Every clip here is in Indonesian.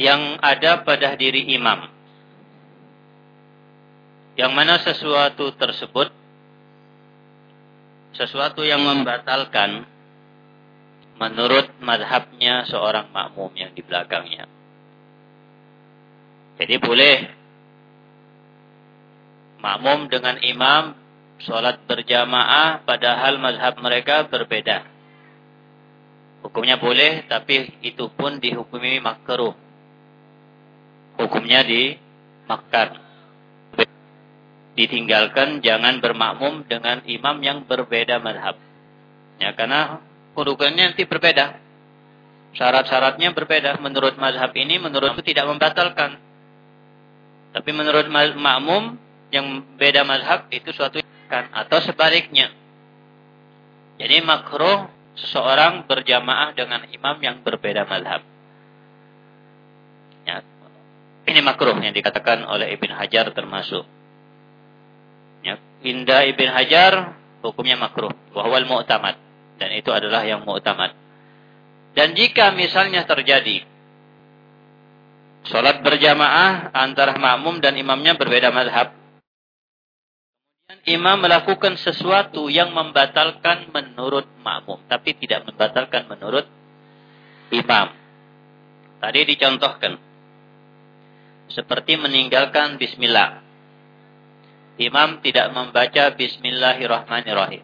yang ada pada diri imam. Yang mana sesuatu tersebut sesuatu yang membatalkan menurut madhabnya seorang makmum yang di belakangnya. Jadi boleh makmum dengan imam sholat berjamaah padahal madhab mereka berbeda. Hukumnya boleh tapi itu pun dihukumi makruh. Hukumnya dimakan ditinggalkan jangan bermakmum dengan imam yang berbeda madhab. Ya, karena kedudukannya nanti berbeda. Syarat-syaratnya berbeda. Menurut madhab ini, menurut itu tidak membatalkan. Tapi menurut makmum yang beda madhab itu suatu kan atau sebaliknya. Jadi makruh seseorang berjamaah dengan imam yang berbeda madhab. Ya. Ini makruh yang dikatakan oleh Ibn Hajar termasuk. Ya, Indah Ibn Hajar hukumnya makruh. Wahwal mu'tamad. Dan itu adalah yang mu'tamad. Dan jika misalnya terjadi Sholat berjamaah antara makmum dan imamnya berbeda madhab. Imam melakukan sesuatu yang membatalkan menurut makmum. Tapi tidak membatalkan menurut imam. Tadi dicontohkan. Seperti meninggalkan bismillah imam tidak membaca bismillahirrahmanirrahim.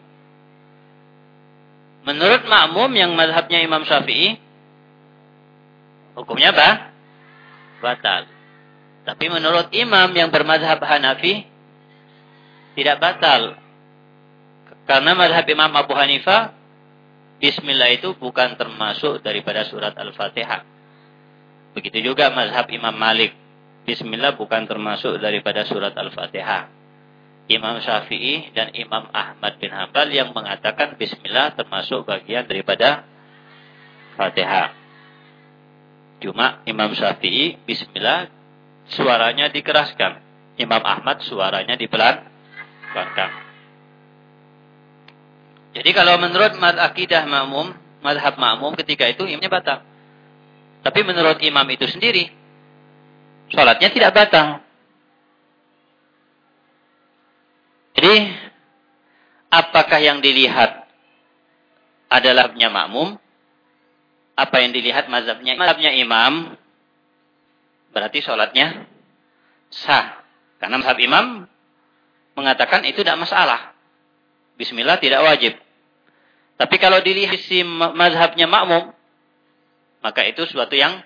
Menurut makmum yang madhabnya Imam Syafi'i, hukumnya apa? Batal. Tapi menurut imam yang bermadhab Hanafi, tidak batal. Karena madhab Imam Abu Hanifah, Bismillah itu bukan termasuk daripada surat Al-Fatihah. Begitu juga madhab Imam Malik. Bismillah bukan termasuk daripada surat Al-Fatihah. Imam Syafi'i dan Imam Ahmad bin Hambal yang mengatakan bismillah termasuk bagian daripada Fatihah. Cuma Imam Syafi'i bismillah suaranya dikeraskan. Imam Ahmad suaranya dipelan-pelankan. Jadi kalau menurut mad akidah makmum, madhab makmum ketika itu imamnya batal. Tapi menurut imam itu sendiri, sholatnya tidak batal. Jadi, apakah yang dilihat adalah mazhabnya makmum? Apa yang dilihat mazhabnya? Mazhabnya imam, berarti sholatnya sah. Karena mazhab imam mengatakan itu tidak masalah. Bismillah tidak wajib. Tapi kalau dilihat si mazhabnya makmum, maka itu suatu yang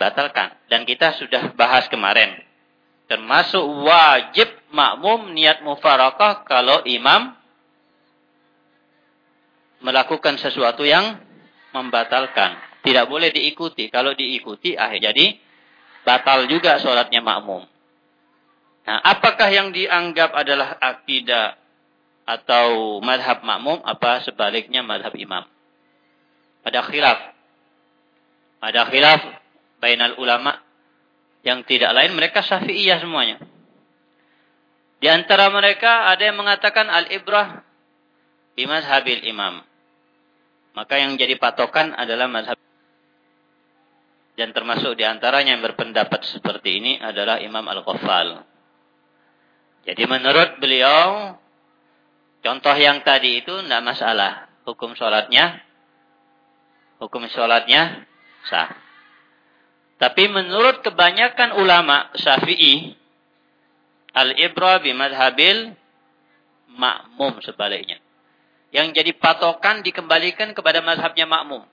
batalkan. Dan kita sudah bahas kemarin termasuk wajib makmum niat mufarakah kalau imam melakukan sesuatu yang membatalkan. Tidak boleh diikuti. Kalau diikuti akhir jadi batal juga sholatnya makmum. Nah, apakah yang dianggap adalah akidah atau madhab makmum, apa sebaliknya madhab imam? Ada khilaf. Ada khilaf bainal ulama yang tidak lain mereka syafi'iyah semuanya. Di antara mereka ada yang mengatakan al-ibrah bimazhabil imam. Maka yang jadi patokan adalah mazhab. Dan termasuk di antaranya yang berpendapat seperti ini adalah Imam Al-Ghaffal. Jadi menurut beliau, contoh yang tadi itu tidak masalah. Hukum sholatnya, hukum sholatnya sah. Tapi menurut kebanyakan ulama Syafi'i, al-ibra bimadhabil makmum sebaliknya. Yang jadi patokan dikembalikan kepada mazhabnya makmum.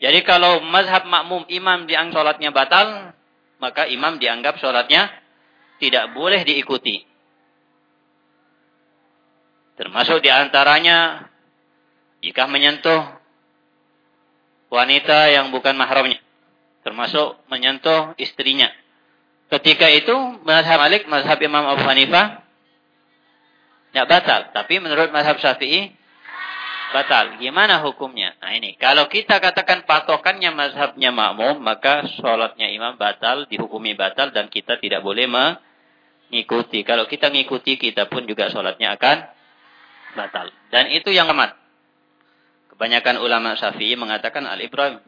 Jadi kalau mazhab makmum imam dianggap sholatnya batal, maka imam dianggap sholatnya tidak boleh diikuti. Termasuk di antaranya jika menyentuh wanita yang bukan mahramnya termasuk menyentuh istrinya. Ketika itu mazhab Malik, mazhab Imam Abu Hanifah tidak batal, tapi menurut mazhab Syafi'i batal. Gimana hukumnya? Nah ini, kalau kita katakan patokannya mazhabnya makmum, maka sholatnya imam batal, dihukumi batal, dan kita tidak boleh mengikuti. Kalau kita mengikuti, kita pun juga sholatnya akan batal. Dan itu yang amat. Kebanyakan ulama syafi'i mengatakan al-ibrahim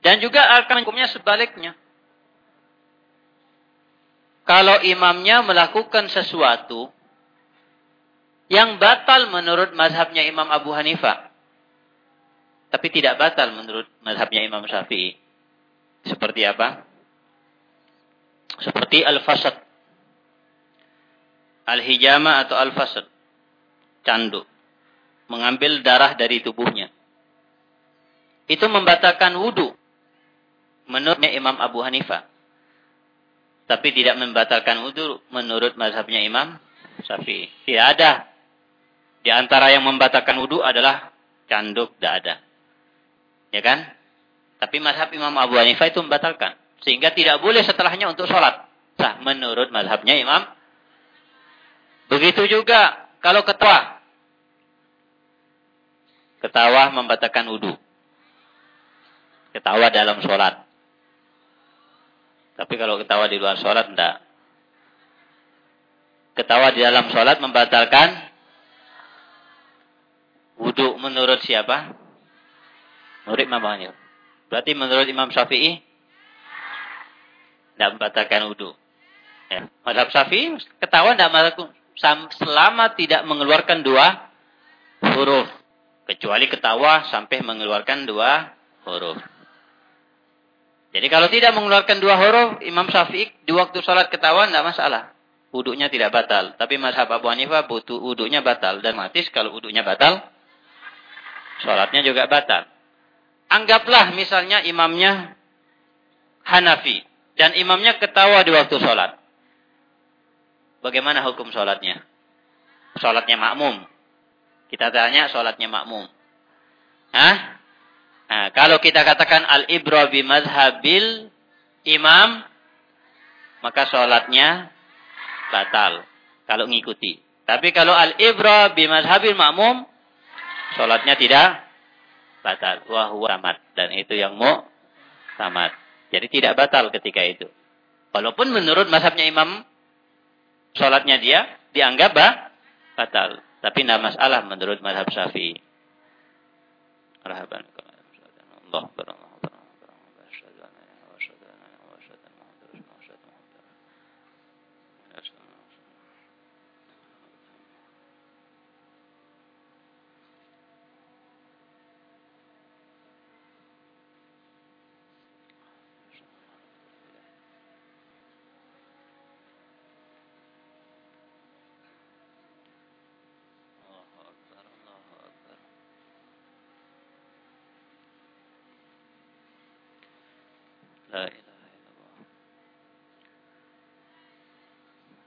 Dan juga akan hukumnya sebaliknya. Kalau imamnya melakukan sesuatu yang batal menurut mazhabnya Imam Abu Hanifah. Tapi tidak batal menurut mazhabnya Imam Syafi'i. Seperti apa? Seperti al-fasad. Al-hijama atau al-fasad. Canduk. Mengambil darah dari tubuhnya. Itu membatalkan wudhu. Menurutnya Imam Abu Hanifah. Tapi tidak membatalkan wudhu menurut mazhabnya Imam Syafi'i. Tidak ada. Di antara yang membatalkan wudhu adalah canduk, tidak ada. Ya kan? Tapi mazhab Imam Abu Hanifah itu membatalkan. Sehingga tidak boleh setelahnya untuk sholat. Sah menurut mazhabnya Imam. Begitu juga kalau ketawa. Ketawa membatalkan wudhu. Ketawa dalam sholat. Tapi kalau ketawa di luar sholat, tidak. Ketawa di dalam sholat membatalkan wudhu menurut siapa? Menurut Imam Hanif. Berarti menurut Imam Syafi'i tidak membatalkan wudhu. Ya. Madhab Syafi'i ketawa tidak melakukan selama tidak mengeluarkan dua huruf. Kecuali ketawa sampai mengeluarkan dua huruf. Jadi kalau tidak mengeluarkan dua huruf, Imam Syafi'i di waktu sholat ketawa tidak masalah. Wudhunya tidak batal. Tapi mazhab Abu Hanifah butuh wudhunya batal. Dan matis kalau wudhunya batal, sholatnya juga batal. Anggaplah misalnya imamnya Hanafi. Dan imamnya ketawa di waktu sholat. Bagaimana hukum sholatnya? Sholatnya makmum. Kita tanya sholatnya makmum. Hah? Nah, kalau kita katakan al-ibra bi madhabil imam, maka sholatnya batal. Kalau ngikuti. Tapi kalau al-ibra bi madhabil makmum, sholatnya tidak batal. Wah, tamat. Dan itu yang mau tamat. Jadi tidak batal ketika itu. Walaupun menurut mazhabnya imam, sholatnya dia dianggap batal. Tapi tidak masalah menurut mazhab syafi'i. Rahaban. لا إله إلا الله.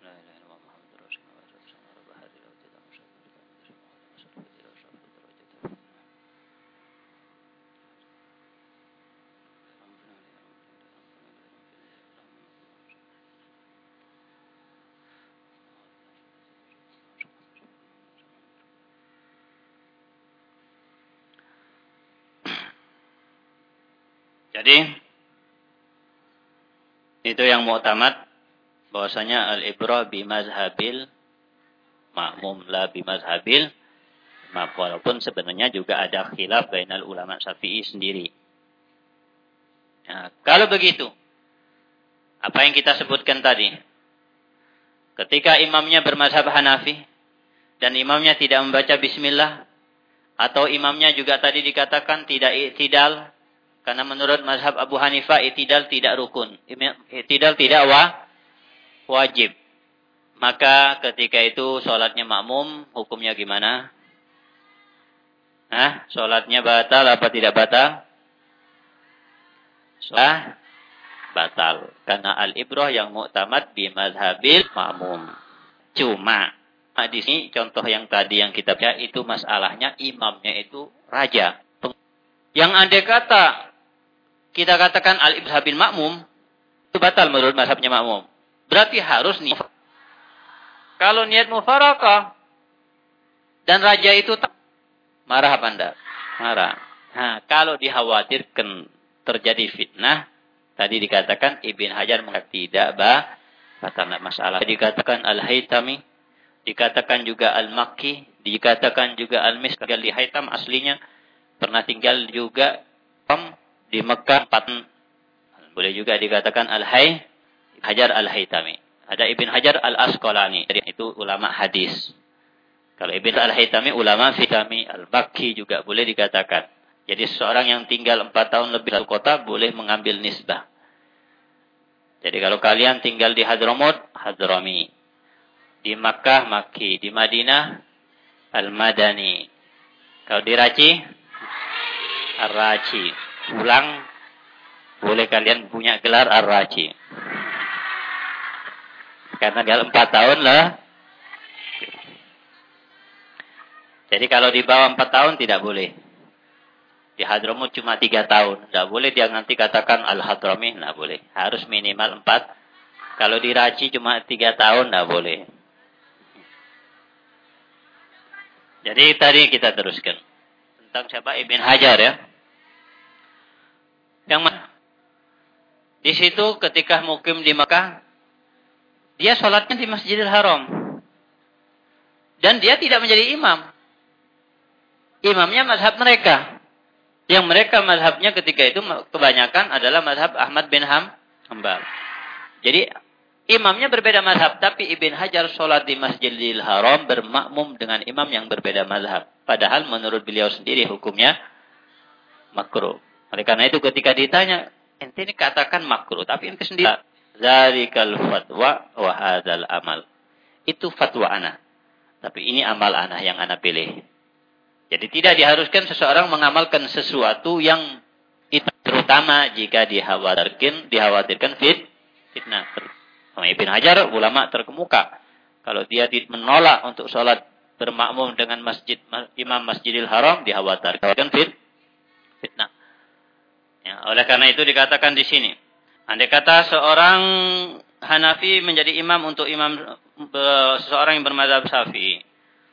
لا إله إلا الله محمد رسول الله وأشهد أن رب هذه الأوجة مشهد لله من شر محمد وشر بدر وشر الدرجة Jadi itu yang mu'tamad bahwasanya al-ibrah bi mazhabil makmum la bi mazhabil walaupun sebenarnya juga ada khilaf bainal ulama Syafi'i sendiri. Nah, kalau begitu, apa yang kita sebutkan tadi? Ketika imamnya bermazhab Hanafi dan imamnya tidak membaca bismillah atau imamnya juga tadi dikatakan tidak iktidal karena menurut mazhab Abu Hanifah itidal tidak rukun. Itidal tidak wa, wajib. Maka ketika itu sholatnya makmum, hukumnya gimana? Hah? Sholatnya batal apa tidak batal? Sholat batal. Karena al-ibrah yang mu'tamad di mazhabil makmum. Cuma di sini contoh yang tadi yang kita baca itu masalahnya imamnya itu raja. Yang andai kata kita katakan al-ibhabil makmum, itu batal menurut mazhabnya makmum. Berarti harus nih. Kalau niat mufarakah dan raja itu marah apa anda? Marah. Nah, kalau dikhawatirkan terjadi fitnah, tadi dikatakan Ibn Hajar mengatakan tidak bah, kata masalah. Dikatakan Al-Haytami, dikatakan juga Al-Makki, dikatakan juga Al-Mis, tinggal di Haytam aslinya, pernah tinggal juga di Mekah boleh juga dikatakan Al-Hay Hajar Al-Haytami. Ada Ibn Hajar Al-Asqalani, itu ulama hadis. Kalau Ibn Al-Haytami ulama fitami Al-Bakki juga boleh dikatakan. Jadi seseorang yang tinggal empat tahun lebih di kota boleh mengambil nisbah. Jadi kalau kalian tinggal di Hadramut, Hadrami. Di Makkah, Makki. Di Madinah, Al-Madani. Kalau di Raci, Ar-Raci. Pulang, boleh kalian punya gelar Ar-Raci. Karena tinggal empat tahun lah. Jadi kalau di bawah empat tahun tidak boleh. Di Hadramut cuma tiga tahun. Tidak boleh dia nanti katakan Al-Hadrami. Tidak boleh. Harus minimal empat. Kalau di Raci cuma tiga tahun. Tidak boleh. Jadi tadi kita teruskan. Tentang siapa Ibn Hajar ya. Yang mana? Di situ ketika mukim di Mekah, dia sholatnya di Masjidil Haram. Dan dia tidak menjadi imam. Imamnya mazhab mereka. Yang mereka mazhabnya ketika itu kebanyakan adalah mazhab Ahmad bin Ham Hambal. Jadi imamnya berbeda mazhab. Tapi Ibn Hajar sholat di Masjidil Haram bermakmum dengan imam yang berbeda mazhab. Padahal menurut beliau sendiri hukumnya makruh. Oleh karena itu ketika ditanya, ente ini katakan makruh. Tapi ente sendiri Zalikal fatwa wa hadzal amal. Itu fatwa ana. Tapi ini amal ana yang ana pilih. Jadi tidak diharuskan seseorang mengamalkan sesuatu yang itu terutama jika dikhawatirkan dikhawatirkan fit fitnah. Sama Ibn Hajar ulama terkemuka kalau dia menolak untuk sholat bermakmum dengan masjid imam Masjidil Haram dikhawatirkan fit fitnah. Ya, oleh karena itu dikatakan di sini Andai kata seorang Hanafi menjadi imam untuk imam seseorang yang bermadzhab Syafi'i,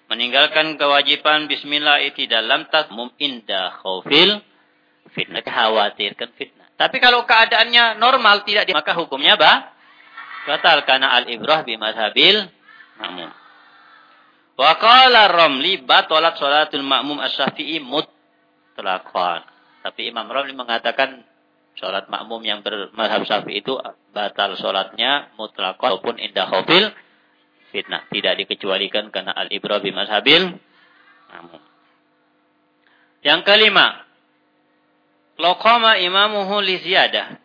meninggalkan kewajiban bismillah itu dalam takmum indah khaufil fitnah, khawatirkan fitnah. Tapi kalau keadaannya normal tidak maka hukumnya bah batal karena al-ibrah bi madhabil makmum. Wa qala Ramli batalat salatul makmum asy-Syafi'i mutlaqan. Tapi Imam Ramli mengatakan Sholat makmum yang bermadhab syafi'i itu batal sholatnya mutlak ataupun indah khofil fitnah. Tidak dikecualikan karena al-ibra bimazhabil makmum. Yang kelima, lokoma imamuhu li ziyadah.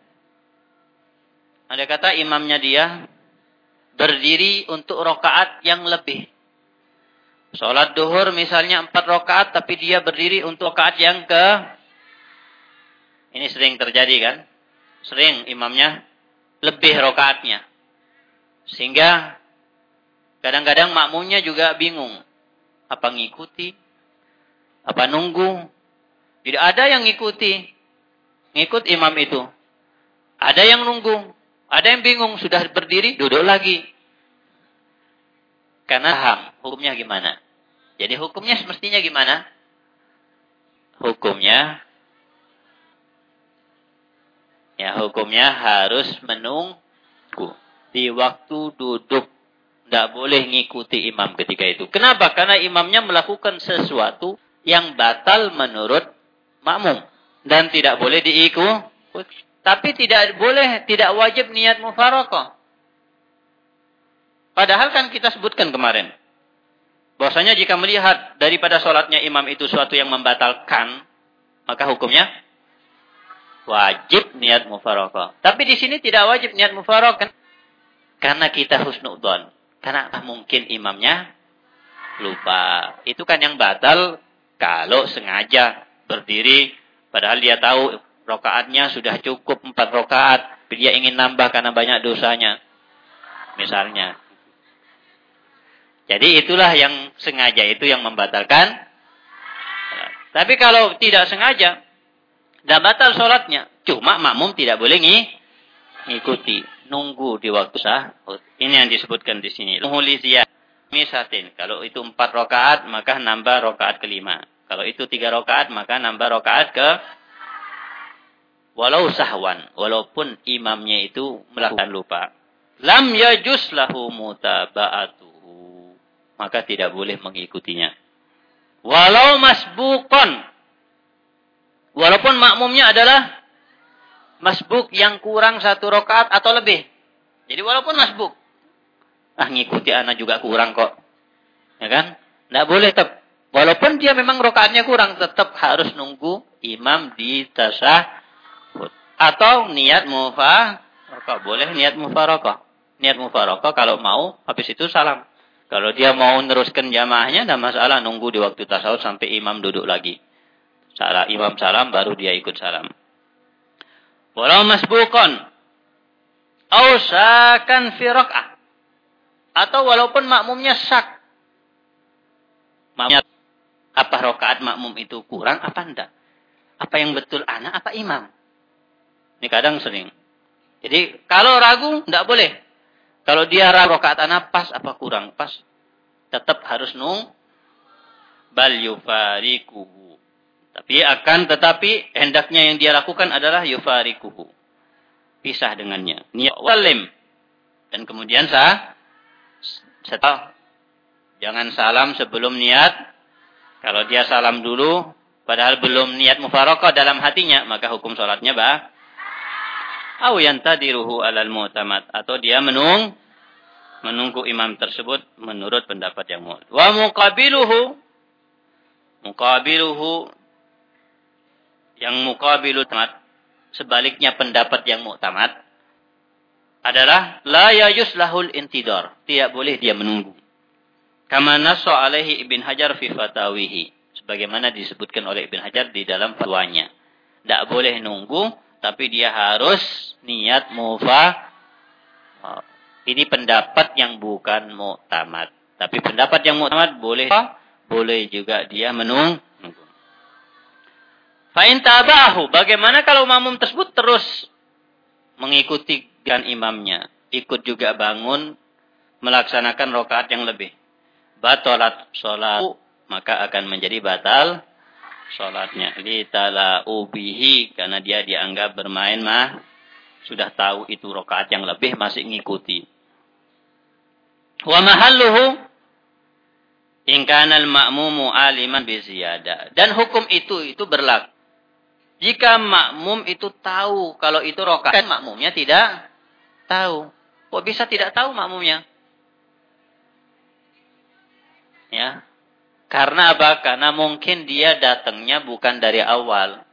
Ada kata imamnya dia berdiri untuk rokaat yang lebih. Sholat duhur misalnya empat rokaat tapi dia berdiri untuk rokaat yang ke ini sering terjadi kan? Sering imamnya lebih rokaatnya. Sehingga kadang-kadang makmumnya juga bingung. Apa ngikuti? Apa nunggu? Tidak ada yang ngikuti. Ngikut imam itu. Ada yang nunggu. Ada yang bingung. Sudah berdiri, duduk lagi. Karena ham. Hukumnya gimana? Jadi hukumnya semestinya gimana? Hukumnya Ya, hukumnya harus menunggu di waktu duduk. Tidak boleh ngikuti imam ketika itu. Kenapa? Karena imamnya melakukan sesuatu yang batal menurut makmum. Dan tidak boleh diikuti. Tapi tidak boleh, tidak wajib niat mufarokoh. Padahal kan kita sebutkan kemarin. Bahwasanya jika melihat daripada sholatnya imam itu suatu yang membatalkan, maka hukumnya wajib niat mufarokoh. Tapi di sini tidak wajib niat mufarokoh. Karena kita husnudon. Karena mungkin imamnya lupa. Itu kan yang batal kalau sengaja berdiri. Padahal dia tahu rokaatnya sudah cukup empat rokaat. Dia ingin nambah karena banyak dosanya. Misalnya. Jadi itulah yang sengaja itu yang membatalkan. Tapi kalau tidak sengaja, tidak batal sholatnya. Cuma makmum tidak boleh ngikuti. Nunggu di waktu sah. Ini yang disebutkan di sini. Muhuliziyah. Misatin. Kalau itu empat rokaat, maka nambah rokaat kelima. Kalau itu tiga rokaat, maka nambah rokaat ke walau sahwan. Walaupun imamnya itu melakukan lupa. Lam yajus lahu mutaba'atuhu. Maka tidak boleh mengikutinya. Walau masbukon Walaupun makmumnya adalah masbuk yang kurang satu rokaat atau lebih. Jadi walaupun masbuk. Ah ngikuti anak juga kurang kok. Ya kan? Tidak boleh tetap. Walaupun dia memang rokaatnya kurang. Tetap harus nunggu imam di tasahud. Atau niat mufarokah. Boleh niat mufarokah. Niat mufarokah kalau mau habis itu salam. Kalau dia mau meneruskan jamaahnya, tidak masalah. Nunggu di waktu tasawuf sampai imam duduk lagi. Salah, imam salam, baru dia ikut salam. Walau masbukon. Ausakan firokah. Atau walaupun makmumnya sak. Makmumnya, apa rokaat makmum itu kurang, apa enggak? Apa yang betul anak, apa imam? Ini kadang sering. Jadi kalau ragu, enggak boleh. Kalau dia ragu rakaat anak pas apa kurang pas, tetap harus nung bal yufarikuhu. Tapi akan tetapi hendaknya yang dia lakukan adalah yufarikuhu. Pisah dengannya. Niat walim. Dan kemudian sah setelah jangan salam sebelum niat. Kalau dia salam dulu padahal belum niat mufarakah dalam hatinya, maka hukum sholatnya bah Au yantadiruhu alal mu'tamad. Atau dia menung, menunggu imam tersebut menurut pendapat yang mu'tamad. Wa muqabiluhu. Muqabiluhu. Yang muqabilu tamat. Sebaliknya pendapat yang mu'tamad. Adalah la yayus lahul intidor. Tidak boleh dia menunggu. Kama naso alaihi ibn Hajar fi fatawihi. Sebagaimana disebutkan oleh Ibn Hajar di dalam fatwanya. Tidak boleh nunggu tapi dia harus niat mufa. Ini pendapat yang bukan muktamad. Tapi pendapat yang muktamad boleh boleh juga dia menung. Fa'in tabahu. Bagaimana kalau makmum tersebut terus mengikuti dan imamnya. Ikut juga bangun melaksanakan rokaat yang lebih. Batolat sholat. Maka akan menjadi batal sholatnya. Litala ubihi karena dia dianggap bermain mah sudah tahu itu rokaat yang lebih masih ngikuti. Wa mahalluhu ingkanal ma'mumu aliman biziyada. Dan hukum itu itu berlaku. Jika makmum itu tahu kalau itu rokaat, kan makmumnya tidak tahu. Kok bisa tidak tahu makmumnya? Ya, karena apa? Karena mungkin dia datangnya bukan dari awal.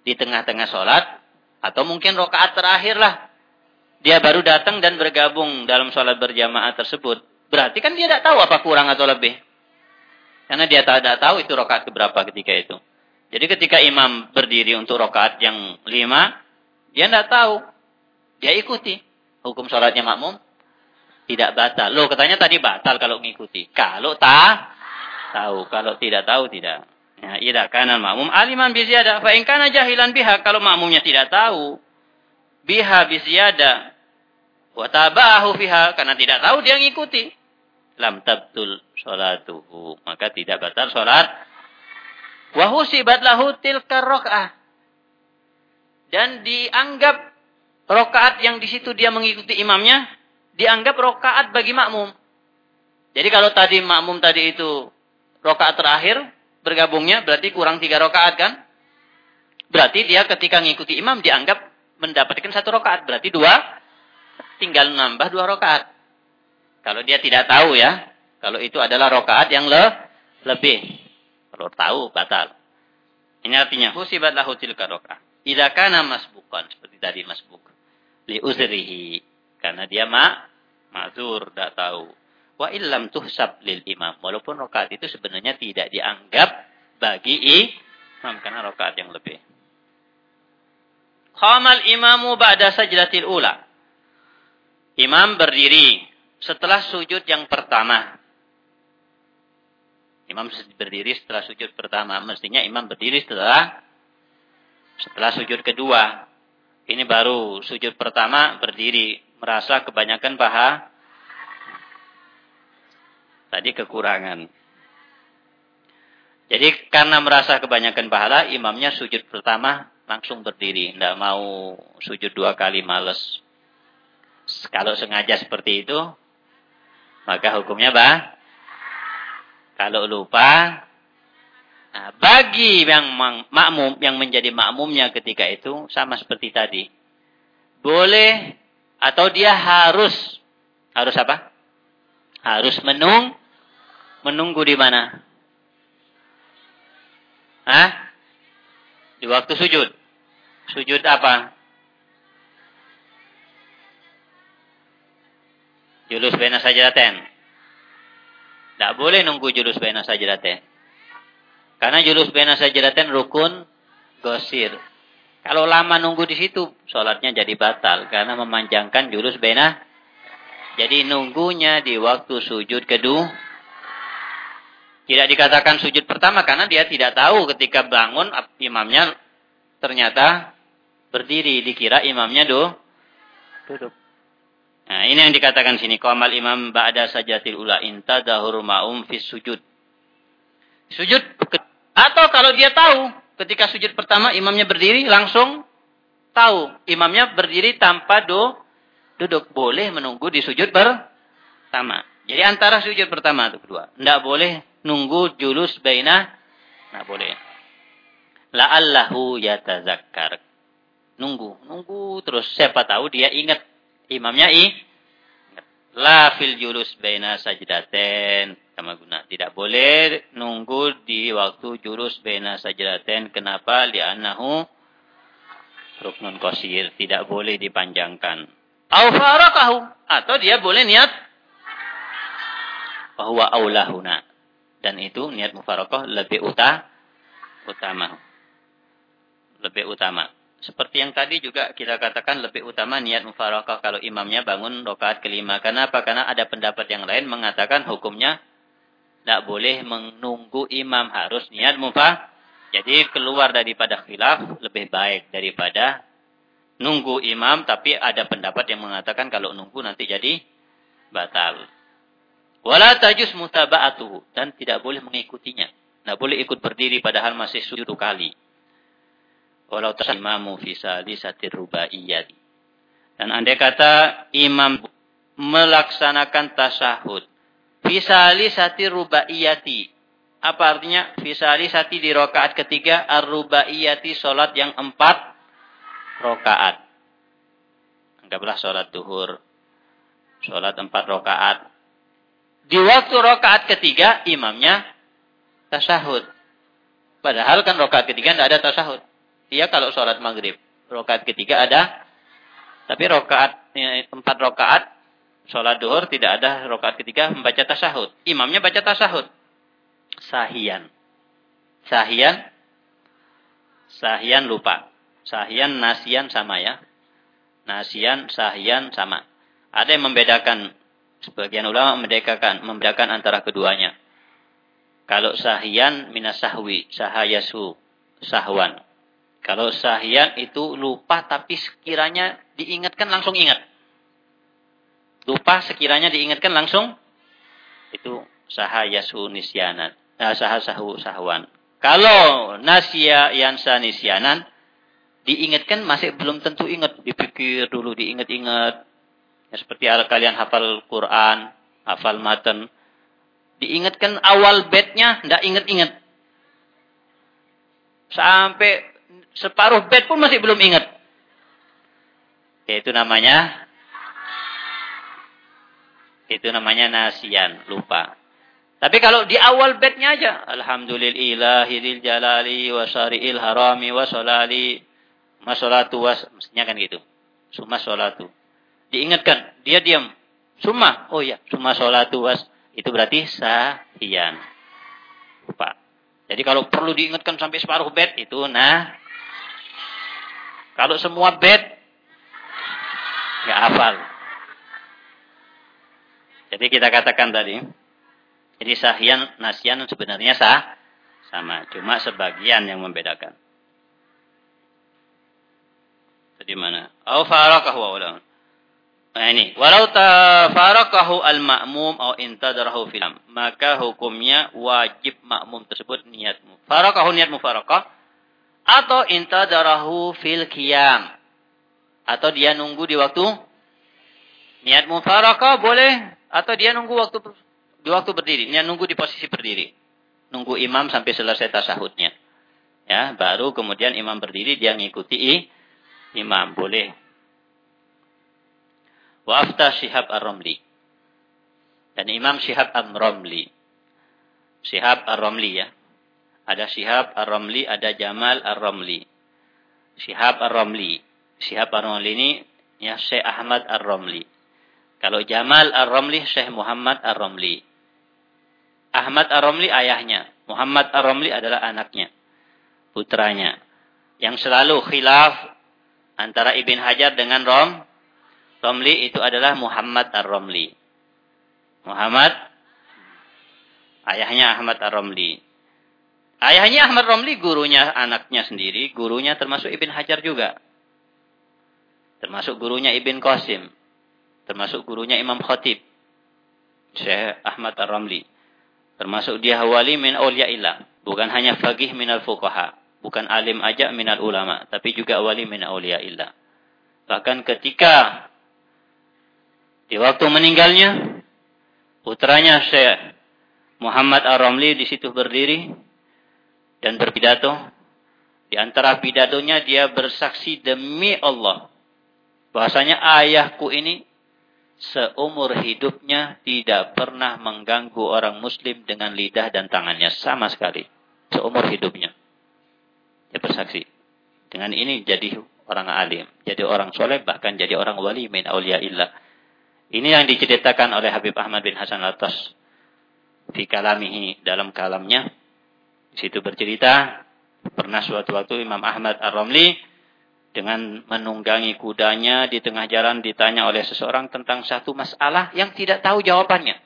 Di tengah-tengah sholat. Atau mungkin rokaat terakhir lah. Dia baru datang dan bergabung dalam sholat berjamaah tersebut. Berarti kan dia tidak tahu apa kurang atau lebih. Karena dia tidak tahu itu rokaat keberapa ketika itu. Jadi ketika imam berdiri untuk rokaat yang lima. Dia tidak tahu. Dia ikuti. Hukum sholatnya makmum. Tidak batal. Loh katanya tadi batal kalau mengikuti. Kalau tak tahu. Kalau tidak tahu, tidak. Ya, tidak kanan makmum. Aliman biziada. Fa kana jahilan biha. Kalau makmumnya tidak tahu. Biha biziada. Wa tabahu fiha. Karena tidak tahu, dia ngikuti. Lam tabtul sholatuhu. Maka tidak batal sholat. Wa husibat lahu tilka rok'ah. Dan dianggap rokaat yang di situ dia mengikuti imamnya. Dianggap rokaat bagi makmum. Jadi kalau tadi makmum tadi itu rokaat terakhir bergabungnya berarti kurang tiga rokaat kan? Berarti dia ketika ngikuti imam dianggap mendapatkan satu rokaat. Berarti dua, tinggal nambah dua rokaat. Kalau dia tidak tahu ya, kalau itu adalah rokaat yang le lebih. Kalau tahu batal. Ini artinya husibat lahu tilka rokaat. Tidak kana masbukan seperti tadi masbuk. Li uzrihi karena dia ma mazur tidak tahu. Wa illam tuhsab lil imam. Walaupun rokaat itu sebenarnya tidak dianggap bagi imam. Karena rokaat yang lebih. Qamal imamu ba'da sajdatil ula. Imam berdiri setelah sujud yang pertama. Imam berdiri setelah sujud pertama. Mestinya imam berdiri setelah setelah sujud kedua. Ini baru sujud pertama berdiri. Merasa kebanyakan paha Tadi kekurangan. Jadi karena merasa kebanyakan pahala, imamnya sujud pertama langsung berdiri. Tidak mau sujud dua kali males. Kalau sengaja seperti itu, maka hukumnya bah. Kalau lupa, nah, bagi yang makmum yang menjadi makmumnya ketika itu sama seperti tadi. boleh atau dia harus harus apa? Harus menung menunggu di mana? Hah? Di waktu sujud. Sujud apa? Julus bena sajdaten. Tidak boleh nunggu julus bena sajdaten. Karena julus bena sajdaten rukun gosir. Kalau lama nunggu di situ, sholatnya jadi batal. Karena memanjangkan julus bena. Jadi nunggunya di waktu sujud kedua. Tidak dikatakan sujud pertama karena dia tidak tahu ketika bangun imamnya ternyata berdiri. Dikira imamnya do, duduk. Ini yang dikatakan sini. Qamal imam ba'da sajatil ula inta dahur ma'um fis sujud. Sujud. Atau kalau dia tahu ketika sujud pertama imamnya berdiri langsung tahu imamnya berdiri tanpa do duduk boleh menunggu di sujud pertama. Jadi antara sujud pertama atau kedua, tidak boleh nunggu julus baina, tidak boleh. La'allahu yatazakkar. Nunggu, nunggu terus siapa tahu dia ingat imamnya i La fil julus baina sajdaten kama guna. Tidak boleh nunggu di waktu jurus baina sajdaten. Kenapa? Li'annahu ruknun kosir. Tidak boleh dipanjangkan. Au Atau dia boleh niat bahwa aulahuna. Dan itu niat mufarokoh lebih utah, utama. Lebih utama. Seperti yang tadi juga kita katakan lebih utama niat mufarokoh kalau imamnya bangun rokaat kelima. Karena apa? Karena ada pendapat yang lain mengatakan hukumnya tidak boleh menunggu imam harus niat mufah. Jadi keluar daripada khilaf lebih baik daripada nunggu imam tapi ada pendapat yang mengatakan kalau nunggu nanti jadi batal. Wala tajus mutaba'atuhu dan tidak boleh mengikutinya. Tidak boleh ikut berdiri padahal masih sujud kali. Walau imamu fi salisatir rubaiyati. Dan andai kata imam melaksanakan tasahud Fisali sati rubaiyati. Apa artinya? Fisali sati di rokaat ketiga. Ar-rubaiyati sholat yang empat rokaat. Anggaplah sholat duhur. Sholat empat rokaat. Di waktu rokaat ketiga, imamnya tasahud. Padahal kan rokaat ketiga tidak ada tasahud. Iya kalau sholat maghrib. Rokaat ketiga ada. Tapi rokaat empat rokaat sholat duhur tidak ada rokaat ketiga membaca tasahud. Imamnya baca tasahud. Sahian. Sahian. Sahian lupa. Sahian, nasian sama ya. Nasian, sahian sama. Ada yang membedakan. Sebagian ulama membedakan, membedakan antara keduanya. Kalau sahian minas sahwi, sahayasu, sahwan. Kalau sahian itu lupa tapi sekiranya diingatkan langsung ingat. Lupa sekiranya diingatkan langsung itu sahayasu nisyanan nah, sahasahu sahwan kalau nasya yansa nisyanan diingatkan masih belum tentu ingat. Dipikir dulu diingat-ingat. Ya, seperti kalian hafal Quran hafal matan. Diingatkan awal bednya tidak ingat-ingat. Sampai separuh bed pun masih belum ingat yaitu namanya itu namanya nasian, lupa. Tapi kalau di awal bednya aja, Alhamdulillahiril jalali wa syari'il harami wa solali masolatu was, mestinya kan gitu. Summa solatu. Diingatkan, dia diam. Summa, oh ya, summa solatu was, itu berarti sahian. Lupa. Jadi kalau perlu diingatkan sampai separuh bed, itu nah. Kalau semua bed, nggak hafal. Jadi kita katakan tadi, jadi sahyan nasyan sebenarnya sah sama, cuma sebagian yang membedakan. Jadi mana? Au farakahu wa ini, walau tafarakahu al-ma'mum au intadarahu filam, maka hukumnya wajib makmum tersebut niatmu. Farakahu niat mufarakah atau intadarahu fil qiyam. Atau dia nunggu di waktu niat mufarakah boleh atau dia nunggu waktu di waktu berdiri, dia nunggu di posisi berdiri. Nunggu imam sampai selesai tasahudnya. Ya, baru kemudian imam berdiri dia ngikuti imam, boleh. Wa afta Syihab Ar-Ramli. Dan Imam Syihab Ar-Ramli. Syihab Ar-Ramli ya. Ada Syihab Ar-Ramli, ada Jamal Ar-Ramli. Syihab Ar-Ramli. Syihab Ar-Ramli ini ya Syekh Ahmad Ar-Ramli. Kalau Jamal Ar-Ramli, Syekh Muhammad Ar-Ramli. Ahmad Ar-Ramli ayahnya. Muhammad Ar-Ramli adalah anaknya. Putranya. Yang selalu khilaf antara Ibn Hajar dengan Rom. Romli itu adalah Muhammad Ar-Romli. Muhammad ayahnya Ahmad Ar-Romli. Ayahnya Ahmad Romli gurunya anaknya sendiri, gurunya termasuk Ibn Hajar juga. Termasuk gurunya Ibn Qasim. Termasuk gurunya Imam Khatib. Syekh Ahmad Ar-Ramli. Termasuk dia wali min awliyaillah. Bukan hanya fagih minal fuqaha. Bukan alim aja minal ulama. Tapi juga wali min awliyaillah. Bahkan ketika di waktu meninggalnya, putranya Syekh Muhammad Ar-Ramli di situ berdiri dan berpidato. Di antara pidatonya dia bersaksi demi Allah. Bahwasanya ayahku ini seumur hidupnya tidak pernah mengganggu orang muslim dengan lidah dan tangannya sama sekali. Seumur hidupnya. Dia bersaksi. Dengan ini jadi orang alim jadi orang soleh bahkan jadi orang wali min illah ini yang diceritakan oleh Habib Ahmad bin Hasan Latas di kalamihi dalam kalamnya di situ bercerita pernah suatu waktu Imam Ahmad Ar-Ramli dengan menunggangi kudanya di tengah jalan ditanya oleh seseorang tentang satu masalah yang tidak tahu jawabannya.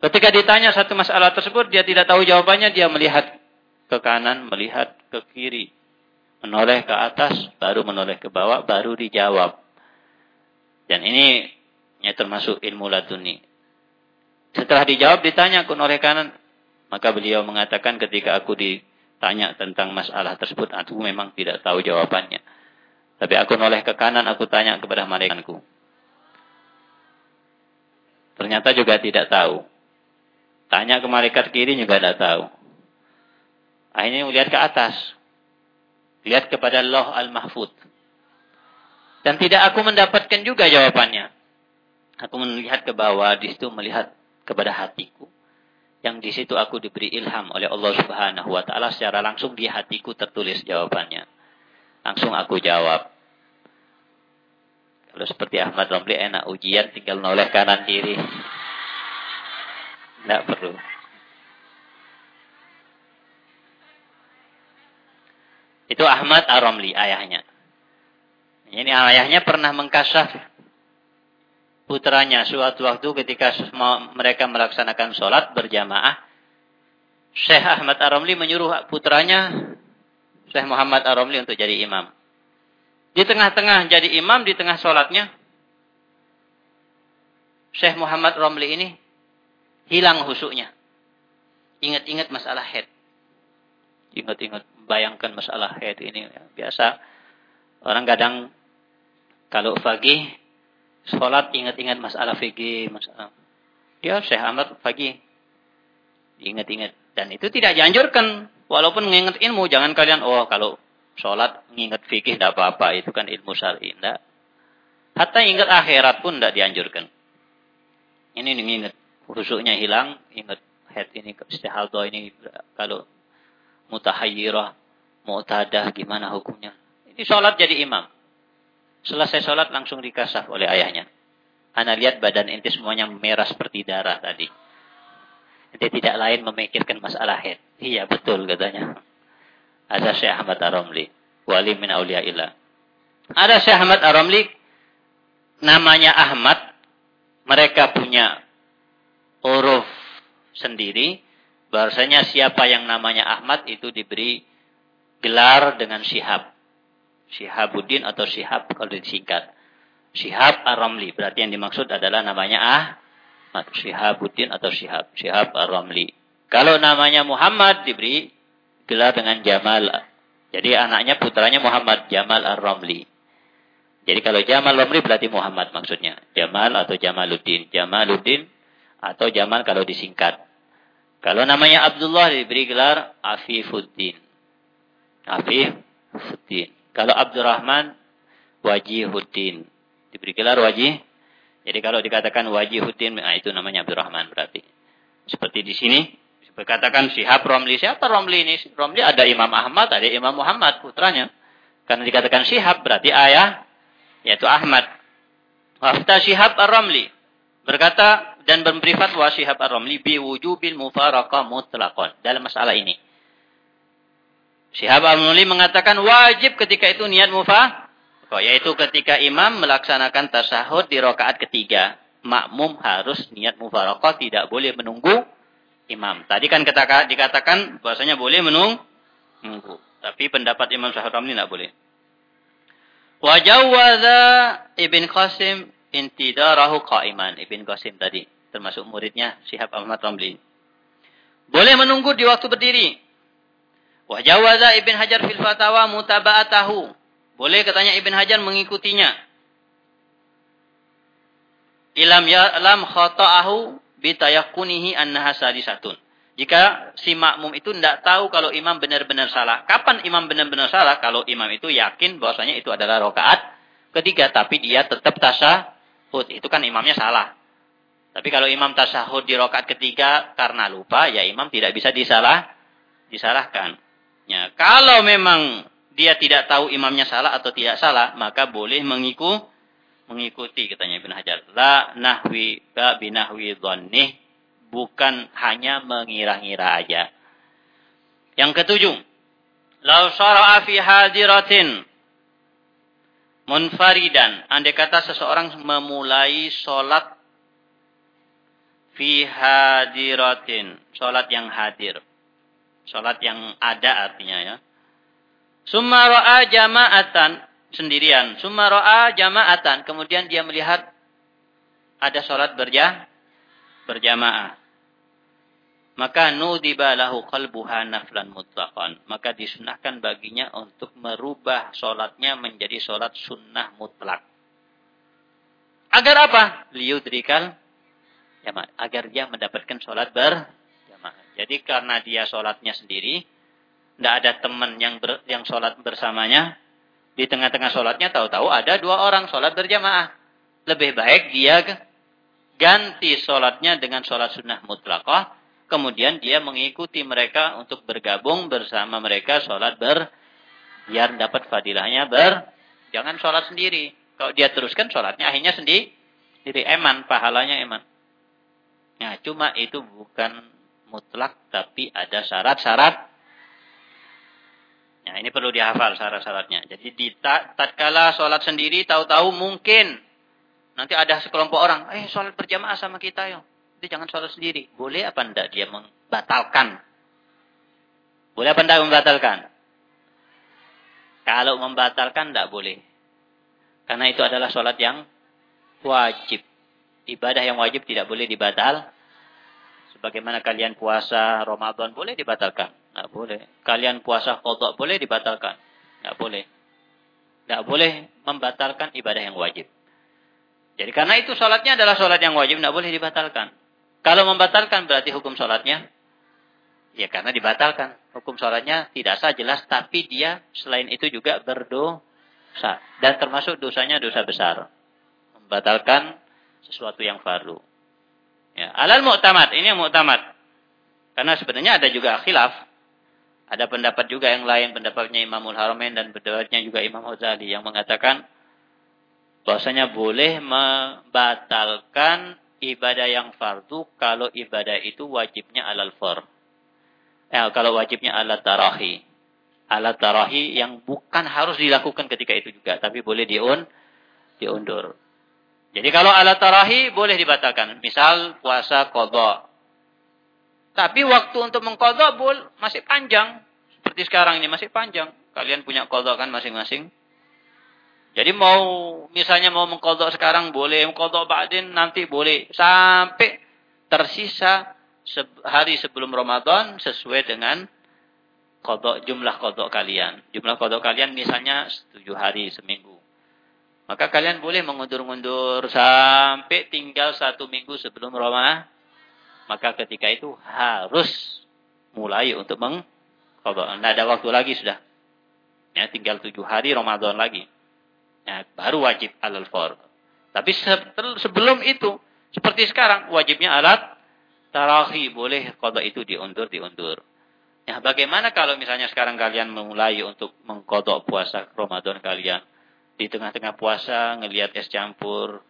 Ketika ditanya satu masalah tersebut, dia tidak tahu jawabannya, dia melihat ke kanan, melihat ke kiri, menoleh ke atas, baru menoleh ke bawah, baru dijawab. Dan ini ya termasuk ilmu laduni. Setelah dijawab, ditanya aku oleh kanan. Maka beliau mengatakan ketika aku di tanya tentang masalah tersebut, aku memang tidak tahu jawabannya. Tapi aku noleh ke kanan, aku tanya kepada malaikatku. Ternyata juga tidak tahu. Tanya ke malaikat kiri juga tidak tahu. Akhirnya melihat ke atas. Lihat kepada Allah Al-Mahfud. Dan tidak aku mendapatkan juga jawabannya. Aku melihat ke bawah, di situ melihat kepada hatiku yang di situ aku diberi ilham oleh Allah Subhanahu wa taala secara langsung di hatiku tertulis jawabannya. Langsung aku jawab. Kalau seperti Ahmad Romli enak ujian tinggal noleh kanan kiri. Tidak perlu. Itu Ahmad Ar-Romli ayahnya. Ini ayahnya pernah mengkasaf putranya suatu waktu ketika mereka melaksanakan sholat berjamaah, Syekh Ahmad Ar-Ramli menyuruh putranya Syekh Muhammad Ar-Ramli untuk jadi imam. Di tengah-tengah jadi imam, di tengah sholatnya, Syekh Muhammad Ar-Ramli ini hilang husuknya. Ingat-ingat masalah head. Ingat-ingat, bayangkan masalah head ini. Biasa, orang kadang kalau pagi Sholat ingat-ingat masalah fikih, masalah. Dia Syekh Ahmad pagi. Ingat-ingat. Dan itu tidak dianjurkan. Walaupun mengingat ilmu, jangan kalian, oh kalau sholat ingat fikih tidak apa-apa. Itu kan ilmu syar'i. Tidak. Hatta ingat akhirat pun tidak dianjurkan. Ini ingat rusuknya hilang, ingat head ini, istihaldo ini, kalau mutahayyirah, mu'tadah, gimana hukumnya. Ini sholat jadi imam. Selesai sholat langsung dikasah oleh ayahnya. Anda lihat badan inti semuanya merah seperti darah tadi. Dia tidak lain memikirkan masalah head. Iya betul katanya. Ada Syekh Ahmad Ar-Ramli. Wali min awliyaillah. Ada Syekh Ahmad Ar-Ramli. Namanya Ahmad. Mereka punya huruf sendiri. Bahasanya siapa yang namanya Ahmad itu diberi gelar dengan syihab. Syihabuddin atau Syihab kalau disingkat. Syihab Ar-Ramli. Berarti yang dimaksud adalah namanya Ah. Syihabuddin atau Syihab. Syihab Ar-Ramli. Kalau namanya Muhammad diberi gelar dengan Jamal. Jadi anaknya putranya Muhammad Jamal Ar-Ramli. Jadi kalau Jamal Ramli berarti Muhammad maksudnya. Jamal atau Jamaluddin. Jamaluddin atau Jamal kalau disingkat. Kalau namanya Abdullah diberi gelar Afifuddin. Afifuddin. Kalau Abdurrahman Wajihuddin. Diberi gelar Wajih Jadi kalau dikatakan wajihuddin, nah itu namanya Abdurrahman berarti. Seperti di sini, dikatakan Syihab Romli. Siapa Romli ini? Romli ada Imam Ahmad, ada Imam Muhammad, putranya. Karena dikatakan Syihab berarti ayah, yaitu Ahmad. Wafta Syihab Ar-Romli. Berkata dan memberi fatwa Syihab Ar-Romli wujubil mufaraqah mutlaqan dalam masalah ini. Syihab Ar-Romli mengatakan wajib ketika itu niat mufa yaitu ketika imam melaksanakan tasahud di rakaat ketiga, makmum harus niat mufaraqah tidak boleh menunggu imam. Tadi kan dikatakan bahasanya boleh menunggu. Tapi pendapat Imam Syahid Ramli tidak boleh. Wajawaza Ibn Qasim intidarahu qa'iman. Ibn Qasim tadi. Termasuk muridnya Syihab Ahmad Ramli. Boleh menunggu di waktu berdiri. Wajawaza Ibn Hajar fil fatawa mutaba'atahu. Boleh katanya Ibn Hajar mengikutinya. Ilam ya lam khata'ahu bitayakunihi annaha sadisatun. Jika si makmum itu tidak tahu kalau imam benar-benar salah. Kapan imam benar-benar salah? Kalau imam itu yakin bahwasanya itu adalah rokaat ketiga. Tapi dia tetap tasahud. Itu kan imamnya salah. Tapi kalau imam tasahud di rokaat ketiga karena lupa, ya imam tidak bisa disalah, disalahkan. Ya, kalau memang dia tidak tahu imamnya salah atau tidak salah, maka boleh mengikuti mengikuti katanya Ibn Hajar. La nahwi ka binahwi dhannih bukan hanya mengira-ngira aja. Yang ketujuh, lau syara'a fi hadiratin munfaridan. Andai kata seseorang memulai sholat fi hadiratin, sholat yang hadir. Sholat yang ada artinya ya. Summa ra'a jama'atan sendirian. Summa jama'atan. Kemudian dia melihat ada sholat berja, berjamaah. Maka nudiba lahu qalbuha naflan mutlaqan. Maka disunahkan baginya untuk merubah sholatnya menjadi sholat sunnah mutlak. Agar apa? Liyudrikal jamaah. Agar dia mendapatkan sholat berjamaah. Jadi karena dia sholatnya sendiri, tidak ada teman yang ber, yang sholat bersamanya, di tengah-tengah sholatnya tahu-tahu ada dua orang sholat berjamaah. Lebih baik dia ganti sholatnya dengan sholat sunnah mutlaqah. Kemudian dia mengikuti mereka untuk bergabung bersama mereka sholat ber biar dapat fadilahnya ber jangan sholat sendiri. Kalau dia teruskan sholatnya akhirnya sendiri sendiri eman pahalanya eman. Nah, cuma itu bukan mutlak tapi ada syarat-syarat Nah, ini perlu dihafal syarat-syaratnya. Jadi di tatkala sholat sendiri tahu-tahu mungkin nanti ada sekelompok orang, eh sholat berjamaah sama kita yo. Itu jangan sholat sendiri. Boleh apa enggak dia membatalkan? Boleh apa enggak membatalkan? Kalau membatalkan enggak boleh. Karena itu adalah sholat yang wajib. Ibadah yang wajib tidak boleh dibatal. Sebagaimana kalian puasa Ramadan boleh dibatalkan. Tidak boleh. Kalian puasa kodok boleh dibatalkan. Tidak boleh. Tidak boleh membatalkan ibadah yang wajib. Jadi karena itu sholatnya adalah sholat yang wajib. Tidak boleh dibatalkan. Kalau membatalkan berarti hukum sholatnya. Ya karena dibatalkan. Hukum sholatnya tidak sah jelas. Tapi dia selain itu juga berdosa. Dan termasuk dosanya dosa besar. Membatalkan sesuatu yang fardu. Ya, alal mu'tamad. Ini yang mu'tamad. Karena sebenarnya ada juga khilaf ada pendapat juga yang lain, pendapatnya Imamul Haramain dan pendapatnya juga Imam Ghazali yang mengatakan bahwasanya boleh membatalkan ibadah yang fardu kalau ibadah itu wajibnya alal far. Eh, kalau wajibnya alat tarahi. Alat tarahi yang bukan harus dilakukan ketika itu juga, tapi boleh diun diundur. Jadi kalau alat tarahi boleh dibatalkan. Misal puasa kodok. Tapi waktu untuk mengkodok masih panjang. Seperti sekarang ini masih panjang. Kalian punya kodok kan masing-masing. Jadi mau misalnya mau mengkodok sekarang boleh, mengkodok ba'din nanti boleh. Sampai tersisa hari sebelum Ramadan sesuai dengan kodok jumlah kodok kalian. Jumlah kodok kalian misalnya tujuh hari seminggu. Maka kalian boleh mengundur-undur sampai tinggal satu minggu sebelum Ramadan maka ketika itu harus mulai untuk mengkodok. Tidak ada waktu lagi sudah. Ya, tinggal tujuh hari Ramadan lagi. Ya, baru wajib alal for. Tapi sebelum itu, seperti sekarang, wajibnya alat tarahi. Boleh kodok itu diundur, diundur. Ya, bagaimana kalau misalnya sekarang kalian memulai untuk mengkodok puasa Ramadan kalian? Di tengah-tengah puasa, ngelihat es campur,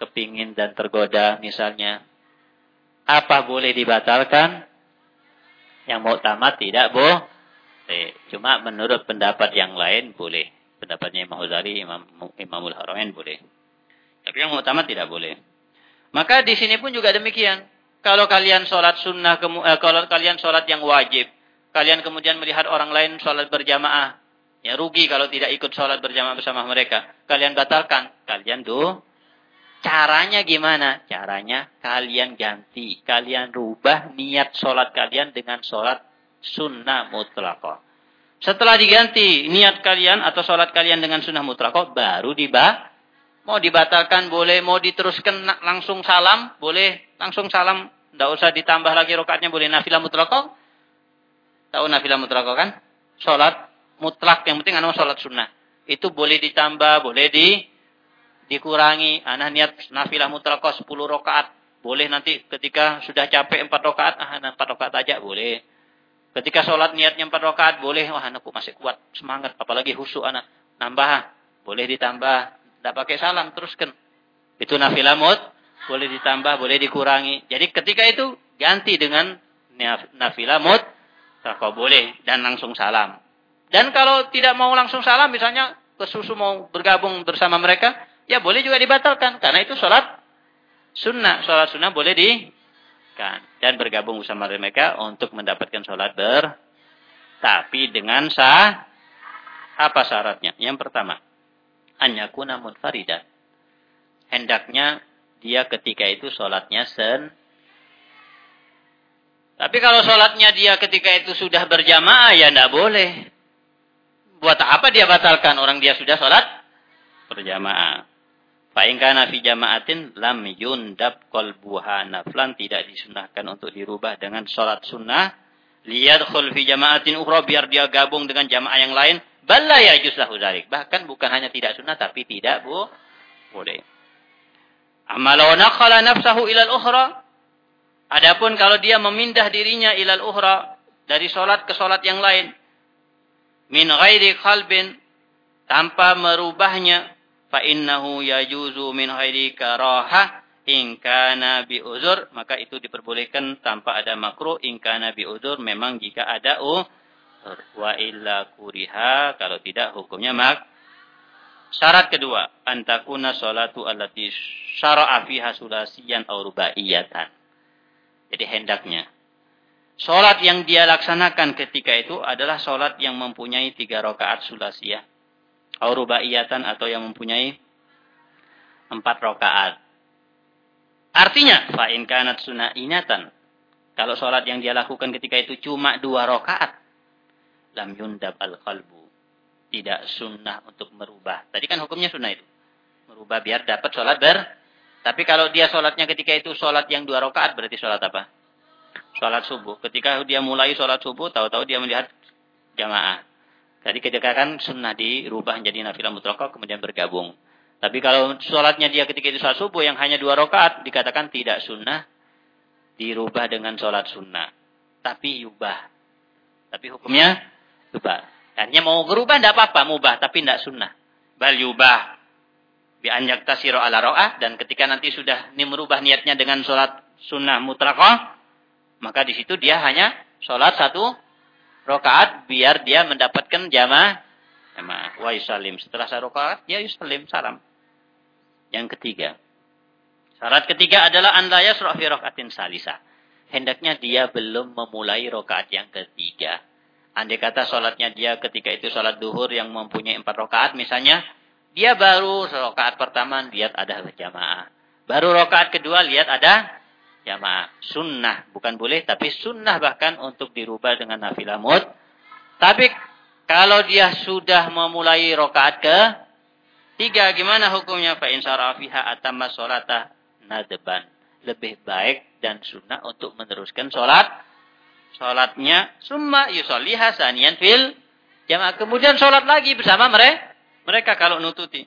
kepingin dan tergoda misalnya. Apa boleh dibatalkan? Yang mau tamat tidak boh. Cuma menurut pendapat yang lain boleh. Pendapatnya Imam Ghazali, Imam Imamul Haramain boleh. Tapi yang utama tidak boleh. Maka di sini pun juga demikian. Kalau kalian sholat sunnah, eh, kalau kalian sholat yang wajib, kalian kemudian melihat orang lain sholat berjamaah, ya rugi kalau tidak ikut sholat berjamaah bersama mereka. Kalian batalkan, kalian tuh Caranya gimana? Caranya kalian ganti, kalian rubah niat sholat kalian dengan sholat sunnah mutlaqah. Setelah diganti niat kalian atau sholat kalian dengan sunnah mutlaqah, baru dibah Mau dibatalkan boleh, mau diteruskan langsung salam, boleh langsung salam. Tidak usah ditambah lagi rokaatnya, boleh nafilah mutlaqah. Tahu nafilah mutlaqah kan? Sholat mutlak, yang penting anu sholat sunnah. Itu boleh ditambah, boleh di dikurangi. Anak niat nafilah mutlaqah 10 rokaat. Boleh nanti ketika sudah capek 4 rokaat, ah 4 rokaat aja boleh. Ketika sholat niatnya 4 rokaat, boleh. Wah anakku masih kuat, semangat. Apalagi husu anak. Nambah, boleh ditambah. Tidak pakai salam, teruskan. Itu nafilah mut, boleh ditambah, boleh dikurangi. Jadi ketika itu ganti dengan nafilah mut, kau boleh dan langsung salam. Dan kalau tidak mau langsung salam, misalnya ke susu mau bergabung bersama mereka, ya boleh juga dibatalkan. Karena itu sholat sunnah. Sholat sunnah boleh di kan dan bergabung bersama mereka untuk mendapatkan sholat ber tapi dengan sah apa syaratnya? Yang pertama, anyakuna munfaridan. Hendaknya dia ketika itu sholatnya sen. Tapi kalau sholatnya dia ketika itu sudah berjamaah, ya tidak boleh. Buat apa dia batalkan orang dia sudah sholat berjamaah. Fa'ingkana fi jama'atin lam yundab kolbuha naflan. Tidak disunahkan untuk dirubah dengan sholat sunnah. Lihat fi jama'atin ukhra biar dia gabung dengan jamaah yang lain. Balla ya lahu dzalik. Bahkan bukan hanya tidak sunnah tapi tidak bu boleh. Amalau nakhala nafsahu ilal ukhra. Adapun kalau dia memindah dirinya ilal ukhra dari solat ke solat yang lain min ghairi qalbin tanpa merubahnya fa innahu yajuzu min ghairi karahah in kana bi uzur maka itu diperbolehkan tanpa ada makruh in kana bi uzur memang jika ada uh Wa illa kuriha. Kalau tidak hukumnya mak. Syarat kedua. Antakuna sholatu allati syara'a fiha sulasiyan au rubaiyatan. Jadi hendaknya. Sholat yang dia laksanakan ketika itu adalah sholat yang mempunyai tiga rakaat sulasiyah. Au rubaiyatan atau yang mempunyai empat rakaat. Artinya, fa'in kanat inatan. Kalau sholat yang dia lakukan ketika itu cuma dua rakaat, lam yundab al qalbu. Tidak sunnah untuk merubah. Tadi kan hukumnya sunnah itu. Merubah biar dapat sholat ber. Tapi kalau dia sholatnya ketika itu sholat yang dua rakaat berarti sholat apa? Sholat subuh. Ketika dia mulai sholat subuh, tahu-tahu dia melihat jamaah. Jadi kan sunnah dirubah menjadi nafilah mutlaqah kemudian bergabung. Tapi kalau sholatnya dia ketika itu sholat subuh yang hanya dua rakaat dikatakan tidak sunnah dirubah dengan sholat sunnah. Tapi yubah. Tapi hukumnya Yubah. Artinya mau berubah tidak apa-apa, mubah, tapi tidak sunnah. Bal yubah. Bi anjak tasiro ala ro'ah. Dan ketika nanti sudah ini merubah niatnya dengan sholat sunnah mutlaqah. Maka di situ dia hanya sholat satu rokaat biar dia mendapatkan jamaah. Jamaah. Wa yusalim. Setelah satu rokaat, ya yusalim, salam. Yang ketiga. Syarat ketiga adalah an la fi rakaatin salisa. Hendaknya dia belum memulai rokaat yang ketiga. Andai kata sholatnya dia ketika itu sholat duhur yang mempunyai empat rakaat misalnya, dia baru rakaat pertama lihat ada jamaah. Baru rakaat kedua lihat ada jamaah. Sunnah, bukan boleh, tapi sunnah bahkan untuk dirubah dengan nafilah mut. Tapi kalau dia sudah memulai rakaat ke tiga, gimana hukumnya? Fa insarafiha atamma sholatah nadban. Lebih baik dan sunnah untuk meneruskan sholat Sholatnya summa yusolli hasanian fil jamaah. Kemudian sholat lagi bersama mereka. Mereka kalau nututi.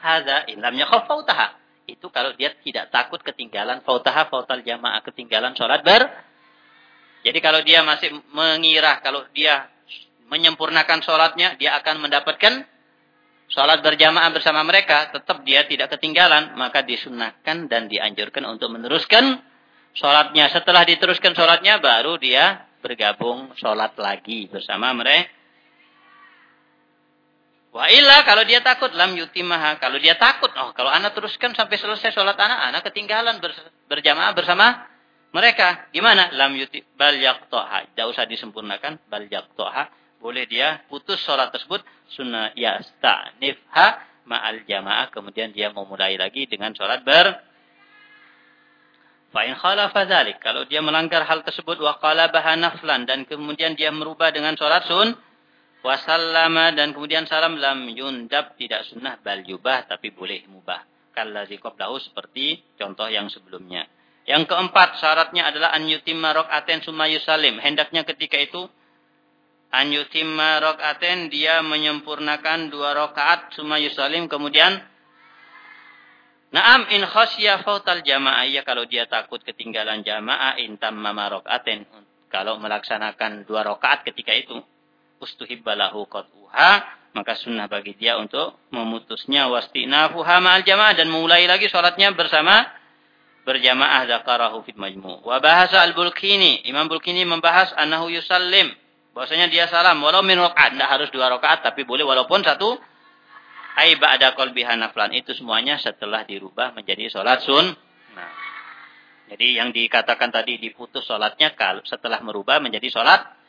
Hadza ilam yakhaf fautaha. Itu kalau dia tidak takut ketinggalan fautaha fautal jamaah ketinggalan sholat ber. Jadi kalau dia masih mengira kalau dia menyempurnakan sholatnya dia akan mendapatkan sholat berjamaah bersama mereka, tetap dia tidak ketinggalan, maka disunahkan dan dianjurkan untuk meneruskan sholatnya. Setelah diteruskan sholatnya, baru dia bergabung sholat lagi bersama mereka. Wa illa kalau dia takut lam yutimaha. Kalau dia takut, oh kalau anak teruskan sampai selesai sholat anak, anak ketinggalan berjamaah bersama mereka. Gimana? Lam yuti bal yaqtaha. Tidak usah disempurnakan, bal yaqtaha. Boleh dia putus sholat tersebut sunnah yasta'nifha ma'al jamaah. Kemudian dia memulai lagi dengan sholat ber Fa'in khalafa. Kalau dia melanggar hal tersebut, wa qalabaha naflan. Dan kemudian dia merubah dengan sholat sun wasallama dan kemudian salam lam yundab tidak sunnah bal yubah tapi boleh mubah. Kallazi qablahu seperti contoh yang sebelumnya. Yang keempat syaratnya adalah an yutimma rakaaten summa. Hendaknya ketika itu an yutimma rakaaten dia menyempurnakan dua rakaat summa yusalim kemudian Naam in khasya fautal jamaah ya kalau dia takut ketinggalan jamaah intam mama rakaaten kalau melaksanakan dua rakaat ketika itu ustuhibbalahu qat'uha maka sunnah bagi dia untuk memutusnya wastinafuha ma'al jamaah dan mulai lagi sholatnya bersama berjamaah zakarahu fit majmu. Wa bahasa al-Bulkini, Imam Bulkini membahas annahu yusallim, bahwasanya dia salam walau min rakaat, tidak harus dua rakaat tapi boleh walaupun satu ai ba'da qalbiha naflan. Itu semuanya setelah dirubah menjadi sholat sun. Nah. Jadi yang dikatakan tadi diputus sholatnya kalau setelah merubah menjadi sholat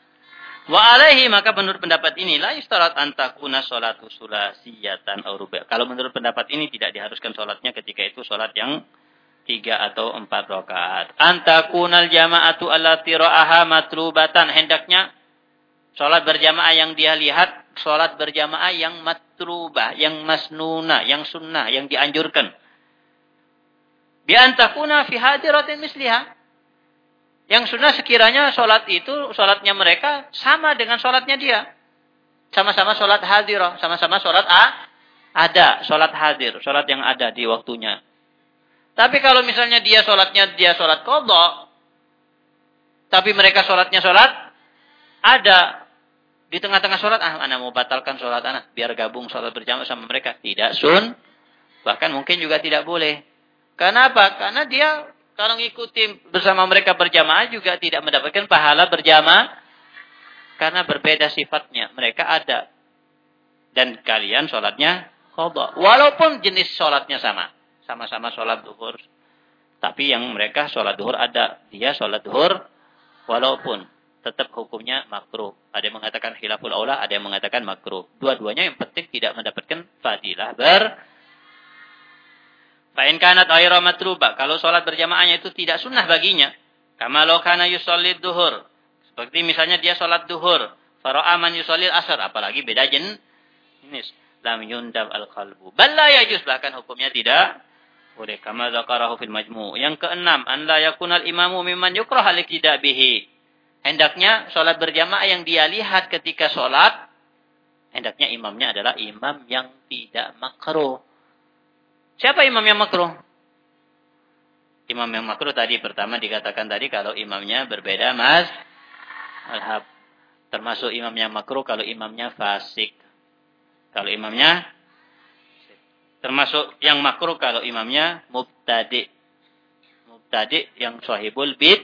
Wa alaihi maka menurut pendapat ini la yustarat antakuna salatu sulasiyatan ruba. Kalau menurut pendapat ini tidak diharuskan salatnya ketika itu salat yang tiga atau empat rakaat. Antakunal jama'atu allati ra'aha matlubatan. Hendaknya salat berjamaah yang dia lihat salat berjamaah yang matlubah, yang masnuna, yang sunnah, yang dianjurkan. Bi antakuna fi hadiratin misliha yang sunnah sekiranya sholat itu, sholatnya mereka sama dengan sholatnya dia. Sama-sama sholat hadir, sama-sama sholat A, ada, sholat hadir, sholat yang ada di waktunya. Tapi kalau misalnya dia sholatnya dia sholat kodok, tapi mereka sholatnya sholat ada di tengah-tengah sholat, ah, anak mau batalkan sholat anak, biar gabung sholat berjamaah sama mereka. Tidak sun, bahkan mungkin juga tidak boleh. Kenapa? Karena dia kalau ngikuti bersama mereka berjamaah juga tidak mendapatkan pahala berjamaah. Karena berbeda sifatnya. Mereka ada. Dan kalian sholatnya khodoh. Walaupun jenis sholatnya sama. Sama-sama sholat duhur. Tapi yang mereka sholat duhur ada. Dia sholat duhur. Walaupun tetap hukumnya makruh. Ada yang mengatakan khilaful aula, ada yang mengatakan makruh. Dua-duanya yang penting tidak mendapatkan fadilah ber Fa'in kanat aira matruba. Kalau sholat berjamaahnya itu tidak sunnah baginya. Kama lo kana yusallid duhur. Seperti misalnya dia sholat duhur. Fara'a man yusallid asar. Apalagi beda jen. Ini lam yundab al-qalbu. Balla yajus. Bahkan hukumnya tidak boleh. Kama zakarahu fil majmu. Yang keenam. An la yakunal imamu mimman yukrah alik tidak bihi. Hendaknya sholat berjamaah yang dia lihat ketika sholat. Hendaknya imamnya adalah imam yang tidak makruh. Siapa imam yang makruh? Imam yang makruh tadi pertama dikatakan tadi kalau imamnya berbeda mas alhab. Termasuk imam yang makruh kalau imamnya fasik. Kalau imamnya termasuk yang makruh kalau imamnya mubtadi. Mubtadi yang sahibul bid.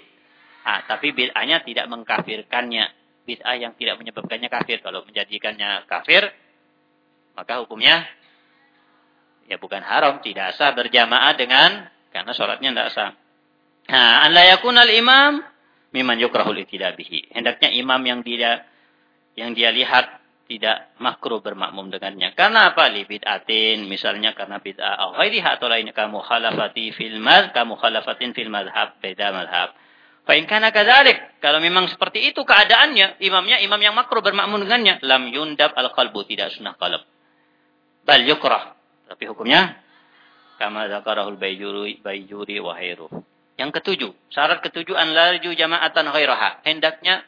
Ah, tapi bid'ahnya tidak mengkafirkannya. Bid'ah yang tidak menyebabkannya kafir. Kalau menjadikannya kafir, maka hukumnya ya bukan haram, tidak sah berjamaah dengan karena sholatnya tidak sah. Nah, an yakunal imam miman yukrahul bihi. Hendaknya imam yang dia yang dia lihat tidak makruh bermakmum dengannya. Karena apa? Li bid'atin, misalnya karena bid'ah atau ghairiha atau lainnya kamu khalafati fil maz, kamu khalafatin fil madhab, beda madhab. Fa in kana kadzalik, kalau memang seperti itu keadaannya, imamnya imam yang makruh bermakmum dengannya, lam yundab al qalbu tidak sunnah qalb. Bal yukrah, tapi hukumnya kama zakarahul bayjuri bayjuri wa Yang ketujuh, syarat ketujuh an larju jama'atan ghairaha. Hendaknya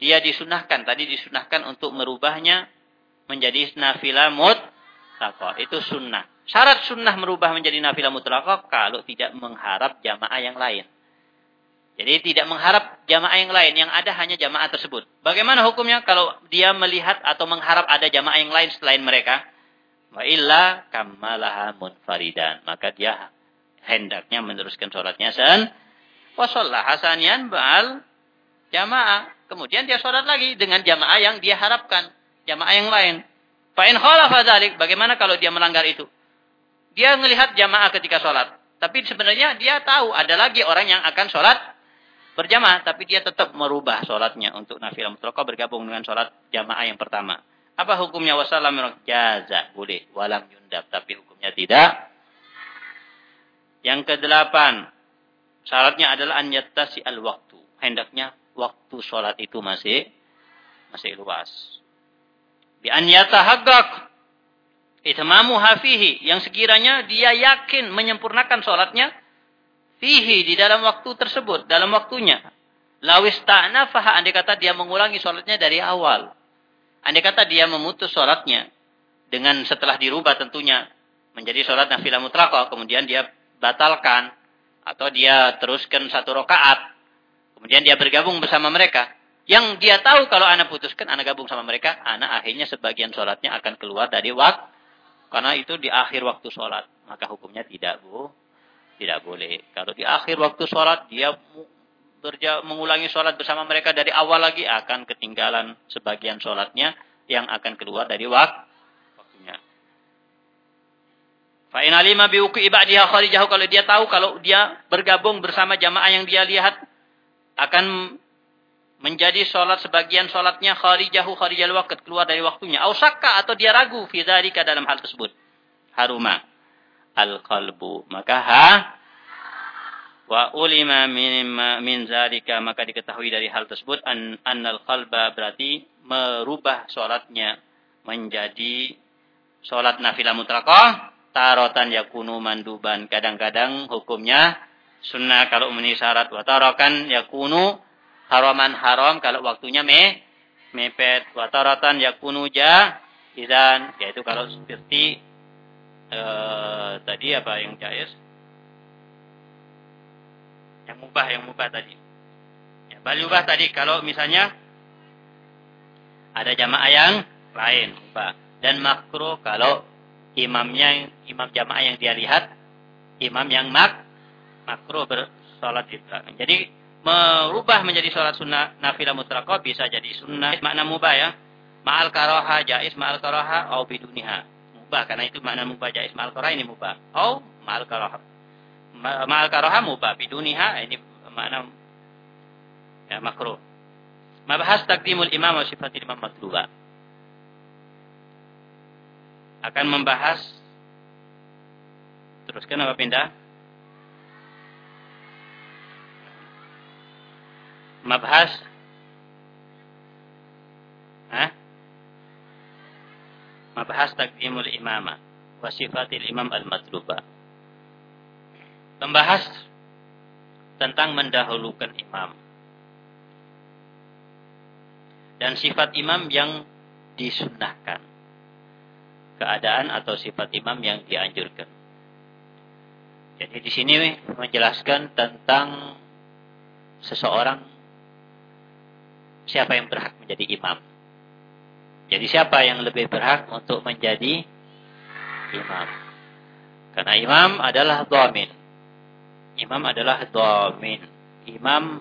dia disunahkan, tadi disunahkan untuk merubahnya menjadi nafilah mut takwa. Itu sunnah. Syarat sunnah merubah menjadi nafilah mutlaqah kalau tidak mengharap jamaah yang lain. Jadi tidak mengharap jamaah yang lain, yang ada hanya jamaah tersebut. Bagaimana hukumnya kalau dia melihat atau mengharap ada jamaah yang lain selain mereka? Wa illa munfaridan. Maka dia hendaknya meneruskan sholatnya sen. Wa hasanian ba'al jamaah. Kemudian dia sholat lagi dengan jamaah yang dia harapkan. Jamaah yang lain. Fa'in khalafa dhalik. Bagaimana kalau dia melanggar itu? Dia melihat jamaah ketika sholat. Tapi sebenarnya dia tahu ada lagi orang yang akan sholat berjamaah. Tapi dia tetap merubah sholatnya untuk nafilah mutlaqah bergabung dengan sholat jamaah yang pertama. Apa hukumnya wassalam jaza? Boleh. Walam yundab. Tapi hukumnya tidak. Yang kedelapan. Syaratnya adalah an yattasi al waktu. Hendaknya waktu sholat itu masih masih luas. Bi an yatahaggaq itmamu hafihi yang sekiranya dia yakin menyempurnakan sholatnya fihi di dalam waktu tersebut, dalam waktunya. Lawis ta'nafaha andai kata dia mengulangi sholatnya dari awal. Andai kata dia memutus sholatnya dengan setelah dirubah tentunya menjadi sholat nafilah mutlaqah, kemudian dia batalkan atau dia teruskan satu rakaat, kemudian dia bergabung bersama mereka. Yang dia tahu kalau anak putuskan, anak gabung sama mereka, anak akhirnya sebagian sholatnya akan keluar dari waktu karena itu di akhir waktu sholat. Maka hukumnya tidak bu, tidak boleh. Kalau di akhir waktu sholat dia mengulangi sholat bersama mereka dari awal lagi akan ketinggalan sebagian sholatnya yang akan keluar dari waktu waktunya. Fa'in alima biuki ibadiha kharijahu kalau dia tahu kalau dia bergabung bersama jamaah yang dia lihat akan menjadi sholat sebagian sholatnya kharijahu kharijal waqt keluar dari waktunya ausakka atau dia ragu fi dalam hal tersebut haruma al qalbu maka ha wa ulima min zalika maka diketahui dari hal tersebut an annal qalba berarti merubah sholatnya menjadi sholat nafilah mutlaqah tarotan yakunu manduban. Kadang-kadang hukumnya sunnah kalau memenuhi syarat wa tarokan yakunu haraman haram kalau waktunya me mepet. Wataratan yakunu ja idan. Yaitu kalau seperti uh, tadi apa yang jais yang mubah yang mubah tadi. Ya, bali mubah tadi kalau misalnya ada jamaah yang lain mubah. Dan makruh kalau imamnya imam jamaah yang dia lihat imam yang mak makruh bersolat di belakang. Jadi merubah menjadi sholat sunnah nafilah mutlaqah bisa jadi sunnah. Makna mubah ya. Ma'al karoha jais ma'al karoha au biduniha. Mubah karena itu makna mubah jais ma'al karoha ini mubah. Au ma'al karoha ma'al karoha mubah biduniha ini makna ya makruh mabahas takdimul imam wa sifatil imam matluba akan membahas teruskan apa pindah mabhas Hah? Mabhas takdimul imamah wa sifatil imam al-matluba. Membahas tentang mendahulukan imam. Dan sifat imam yang disunnahkan. Keadaan atau sifat imam yang dianjurkan. Jadi di sini menjelaskan tentang seseorang siapa yang berhak menjadi imam. Jadi siapa yang lebih berhak untuk menjadi imam? Karena imam adalah dhamin. Imam adalah dhamin. Imam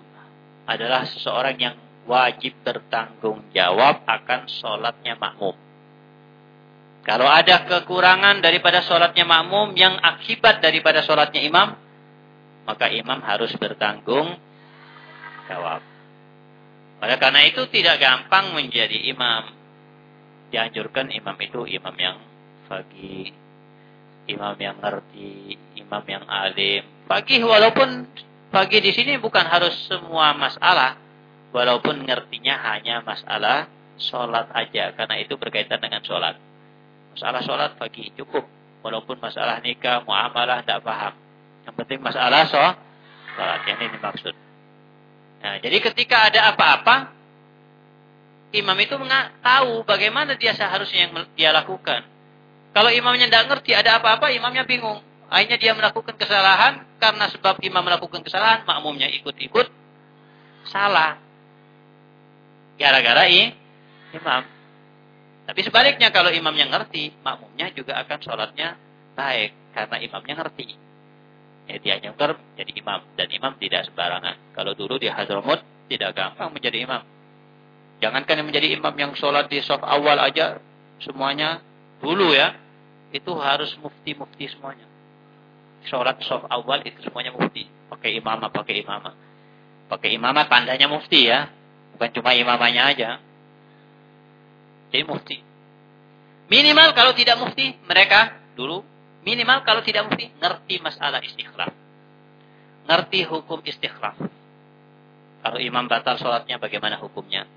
adalah seseorang yang wajib bertanggung jawab akan sholatnya makmum. Kalau ada kekurangan daripada sholatnya makmum yang akibat daripada sholatnya imam, maka imam harus bertanggung jawab. Oleh karena itu tidak gampang menjadi imam. Dianjurkan imam itu imam yang fagih, imam yang ngerti, imam yang alim. Fagih walaupun fagih di sini bukan harus semua masalah, walaupun ngertinya hanya masalah sholat aja, karena itu berkaitan dengan sholat. Masalah sholat fagih cukup, walaupun masalah nikah, muamalah tidak paham. Yang penting masalah sholat, yang ini maksud. Nah, jadi ketika ada apa-apa, imam itu tahu bagaimana dia seharusnya yang dia lakukan. Kalau imamnya tidak ngerti ada apa-apa, imamnya bingung. Akhirnya dia melakukan kesalahan karena sebab imam melakukan kesalahan, makmumnya ikut-ikut salah. Gara-gara imam. Tapi sebaliknya kalau imamnya ngerti, makmumnya juga akan sholatnya baik karena imamnya ngerti. Ya, dia nyongker jadi imam dan imam tidak sembarangan. Kalau dulu di Hadramut tidak gampang menjadi imam. Jangankan yang menjadi imam yang sholat di soft awal aja semuanya dulu ya itu harus mufti-mufti semuanya. Sholat soft awal itu semuanya mufti. Pakai imamah, pakai imamah. Pakai imamah tandanya mufti ya. Bukan cuma imamahnya aja. Jadi mufti. Minimal kalau tidak mufti, mereka dulu minimal kalau tidak mufti ngerti masalah istikhlaf. Ngerti hukum istikhlaf. Kalau imam batal sholatnya bagaimana hukumnya?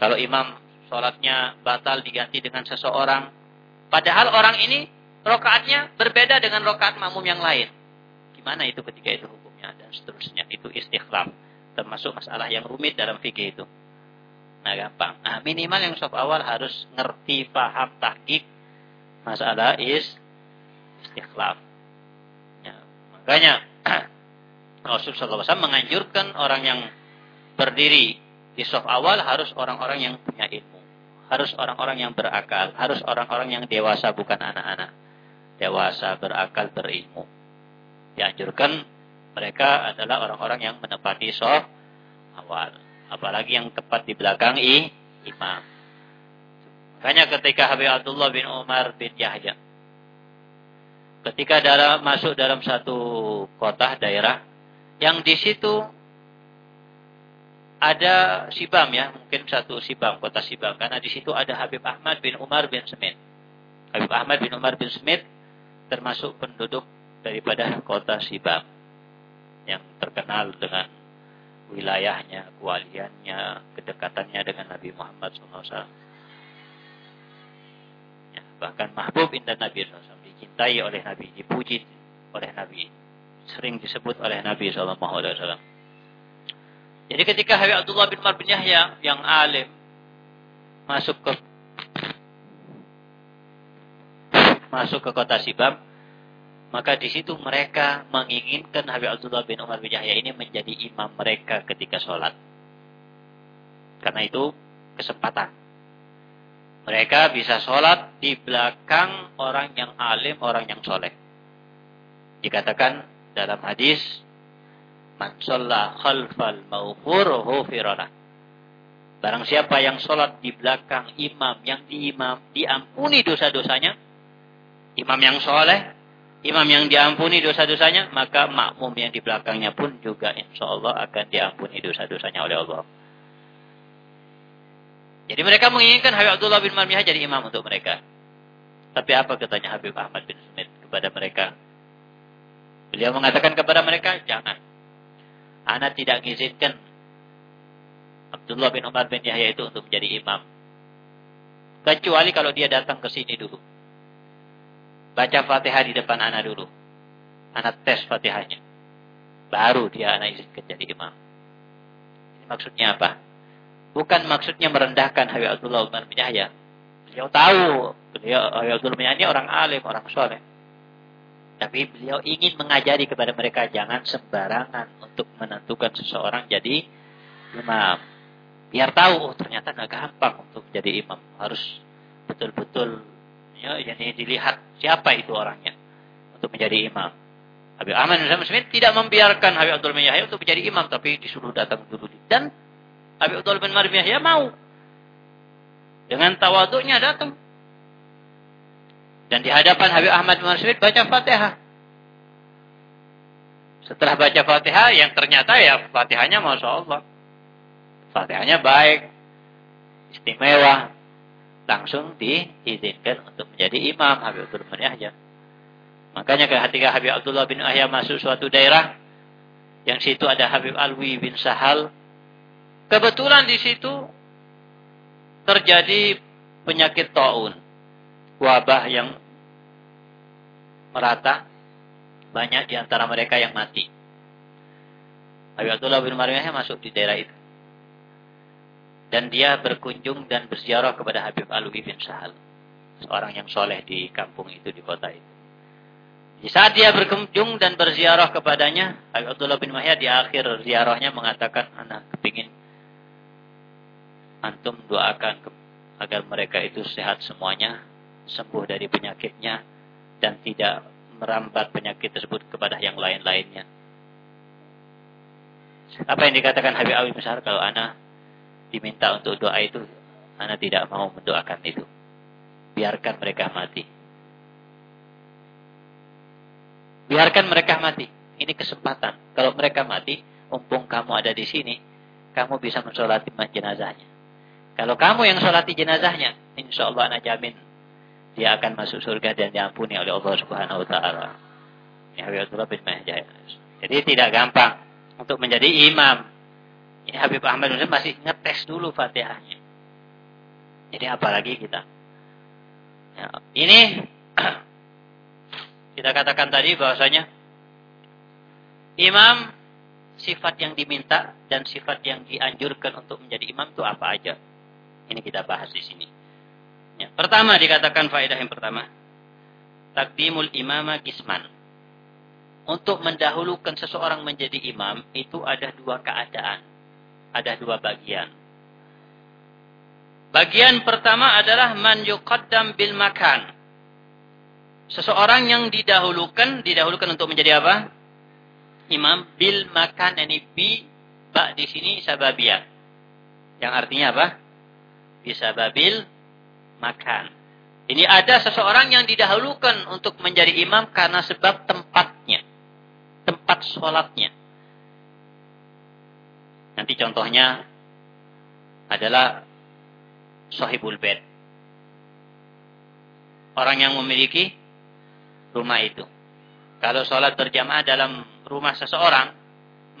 Kalau imam sholatnya batal diganti dengan seseorang. Padahal orang ini rokaatnya berbeda dengan rokaat makmum yang lain. Gimana itu ketika itu hukumnya dan seterusnya. Itu istikhlaf. Termasuk masalah yang rumit dalam fikih itu. Nah gampang. Nah minimal yang soft awal harus ngerti, paham, tahkik masalah is istikhlaf. Ya, makanya Rasulullah SAW menganjurkan orang yang berdiri di soft awal harus orang-orang yang punya ilmu. Harus orang-orang yang berakal. Harus orang-orang yang dewasa bukan anak-anak. Dewasa, berakal, berilmu. Dianjurkan mereka adalah orang-orang yang menepati soft awal. Apalagi yang tepat di belakang i, imam. Makanya ketika Habib Abdullah bin Umar bin Yahya. Ketika dalam, masuk dalam satu kota daerah. Yang di situ ada Sibam ya, mungkin satu Sibam, kota Sibam. Karena di situ ada Habib Ahmad bin Umar bin Smith. Habib Ahmad bin Umar bin Smith termasuk penduduk daripada kota Sibam. Yang terkenal dengan wilayahnya, kewaliannya, kedekatannya dengan Nabi Muhammad SAW. Ya, bahkan mahbub indah Nabi SAW. Dicintai oleh Nabi, dipuji oleh Nabi. Sering disebut oleh Nabi SAW. Jadi ketika Habib Abdullah bin Umar Yahya yang alim masuk ke masuk ke kota Sibam, maka di situ mereka menginginkan Habib Abdullah bin Umar bin Yahya ini menjadi imam mereka ketika sholat. Karena itu kesempatan. Mereka bisa sholat di belakang orang yang alim, orang yang soleh. Dikatakan dalam hadis Man khalfal maufur hufirana. Barang siapa yang sholat di belakang imam yang diimam diampuni dosa-dosanya. Imam yang soleh, imam yang diampuni dosa-dosanya, maka makmum yang di belakangnya pun juga insya Allah akan diampuni dosa-dosanya oleh Allah. Jadi mereka menginginkan Habib Abdullah bin Marmiyah jadi imam untuk mereka. Tapi apa katanya Habib Ahmad bin Sumit kepada mereka? Beliau mengatakan kepada mereka, jangan. Anak tidak mengizinkan Abdullah bin Umar bin Yahya itu untuk menjadi imam. Kecuali kalau dia datang ke sini dulu. Baca Fatihah di depan anak dulu. Anak tes Fatihahnya. Baru dia anak izinkan jadi imam. Ini maksudnya apa? Bukan maksudnya merendahkan Habib Abdullah bin Yahya. Beliau tahu, beliau Habib Abdullah bin Yahya orang alim, orang soleh. Tapi beliau ingin mengajari kepada mereka jangan sembarangan untuk menentukan seseorang jadi imam. Biar tahu, oh ternyata nggak gampang untuk jadi imam. Harus betul-betul ya, jadi dilihat siapa itu orangnya untuk menjadi imam. Habib Ahmad bin Smith tidak membiarkan Habib Abdul bin Yahya untuk menjadi imam, tapi disuruh datang dulu. Dan Habib Abdul bin Yahya mau. Dengan tawaduknya datang. Dan di hadapan Habib Ahmad bin Smith baca Fatihah. Setelah baca Fatihah yang ternyata ya Fatihahnya Masya Allah. Fatihahnya baik. Istimewa. Langsung diizinkan untuk menjadi imam Habib Abdul bin Yahya. Makanya ketika Habib Abdullah bin Yahya masuk suatu daerah. Yang situ ada Habib Alwi bin Sahal. Kebetulan di situ terjadi penyakit taun wabah yang merata, banyak di antara mereka yang mati. Habib Abdullah bin Maryam masuk di daerah itu. Dan dia berkunjung dan berziarah kepada Habib Alwi bin Sahal. seorang yang soleh di kampung itu, di kota itu. Di saat dia berkunjung dan berziarah kepadanya, Abdullah bin Mahya di akhir ziarahnya mengatakan, anak kepingin antum doakan agar mereka itu sehat semuanya, sembuh dari penyakitnya, dan tidak merambat penyakit tersebut kepada yang lain-lainnya. Apa yang dikatakan Habib Awi Besar kalau anak diminta untuk doa itu, anak tidak mau mendoakan itu. Biarkan mereka mati. Biarkan mereka mati. Ini kesempatan. Kalau mereka mati, mumpung kamu ada di sini, kamu bisa mensolati jenazahnya. Kalau kamu yang solati jenazahnya, insya Allah anak jamin dia akan masuk surga dan diampuni oleh Allah Subhanahu Wa Taala. Jadi tidak gampang untuk menjadi imam. Ini Habib Ahmad masih ngetes dulu fatihahnya. Jadi apalagi kita. Ya, ini kita katakan tadi bahwasanya imam sifat yang diminta dan sifat yang dianjurkan untuk menjadi imam itu apa aja. Ini kita bahas di sini. Ya, pertama dikatakan faedah yang pertama. Takdimul imama gisman untuk mendahulukan seseorang menjadi imam itu ada dua keadaan. Ada dua bagian. Bagian pertama adalah man yuqaddam bil makan. Seseorang yang didahulukan, didahulukan untuk menjadi apa? Imam bil makan ini bi ba di sini sababiyah. Yang artinya apa? Bisa babil makan. Ini ada seseorang yang didahulukan untuk menjadi imam karena sebab tempatnya tempat sholatnya. Nanti contohnya adalah sahibul bed. Orang yang memiliki rumah itu. Kalau sholat berjamaah dalam rumah seseorang,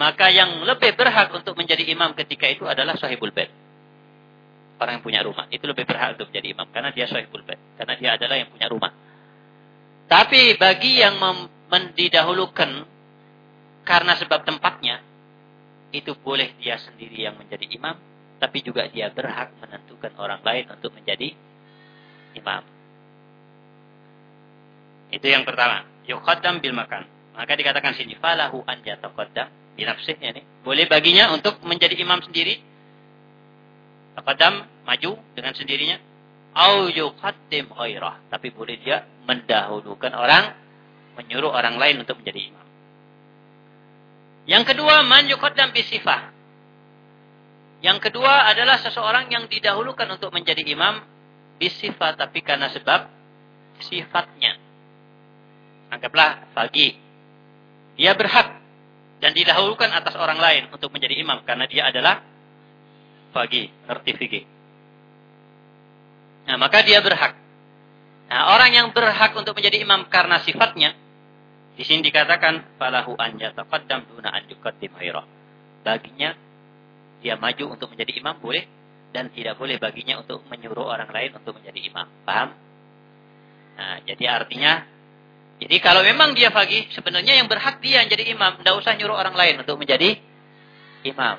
maka yang lebih berhak untuk menjadi imam ketika itu adalah sahibul bed. Orang yang punya rumah. Itu lebih berhak untuk menjadi imam. Karena dia sahibul bed. Karena dia adalah yang punya rumah. Tapi bagi yang mendidahulukan karena sebab tempatnya, itu boleh dia sendiri yang menjadi imam, tapi juga dia berhak menentukan orang lain untuk menjadi imam. Itu yang pertama. Yuqaddam bil makan. Maka dikatakan sini, falahu an yataqaddam binafsihnya nih. Boleh baginya untuk menjadi imam sendiri. Taqaddam maju dengan sendirinya. Au yuqaddim ghairah. Tapi boleh dia mendahulukan orang, menyuruh orang lain untuk menjadi imam. Yang kedua, man yuqaddam bisifah. Yang kedua adalah seseorang yang didahulukan untuk menjadi imam bisifat tapi karena sebab sifatnya. Anggaplah pagi. Dia berhak dan didahulukan atas orang lain untuk menjadi imam karena dia adalah pagi, ngerti fikih. Nah, maka dia berhak. Nah, orang yang berhak untuk menjadi imam karena sifatnya di sini dikatakan falahu an yataqaddam duna an yuqaddim ghairah. Baginya dia maju untuk menjadi imam boleh dan tidak boleh baginya untuk menyuruh orang lain untuk menjadi imam. Paham? Nah, jadi artinya jadi kalau memang dia pagi, sebenarnya yang berhak dia yang jadi imam, tidak usah nyuruh orang lain untuk menjadi imam.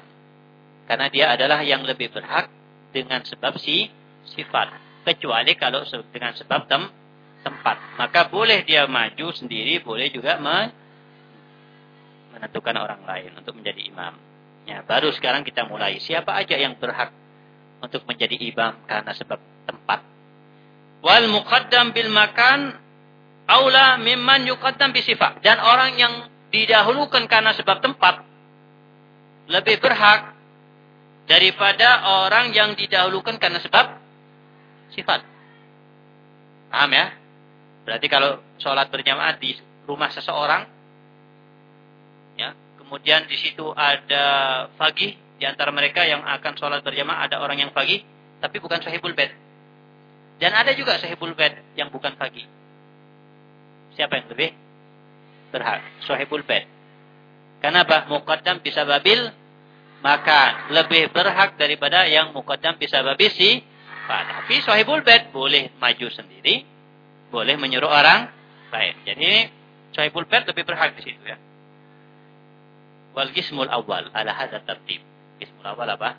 Karena dia adalah yang lebih berhak dengan sebab si sifat. Kecuali kalau dengan sebab tem tempat. Maka boleh dia maju sendiri, boleh juga menentukan orang lain untuk menjadi imam. Ya, baru sekarang kita mulai. Siapa aja yang berhak untuk menjadi imam karena sebab tempat? Wal muqaddam bil makan aula mimman yuqaddam bisifat. Dan orang yang didahulukan karena sebab tempat lebih berhak daripada orang yang didahulukan karena sebab sifat. Paham ya? Berarti kalau sholat berjamaah di rumah seseorang, ya, kemudian di situ ada fagih di antara mereka yang akan sholat berjamaah ada orang yang fagih, tapi bukan sahibul bed. Dan ada juga sahibul bed yang bukan fagih. Siapa yang lebih berhak? Sahibul bed. Kenapa? Muqaddam bisa babil maka lebih berhak daripada yang muqaddam bisa babil si Tapi sahibul bed boleh maju sendiri, boleh menyuruh orang lain. Jadi Sahibul Bait lebih berhak di situ ya. Wal gismul awal ala hadza tertib. Gismul awal apa?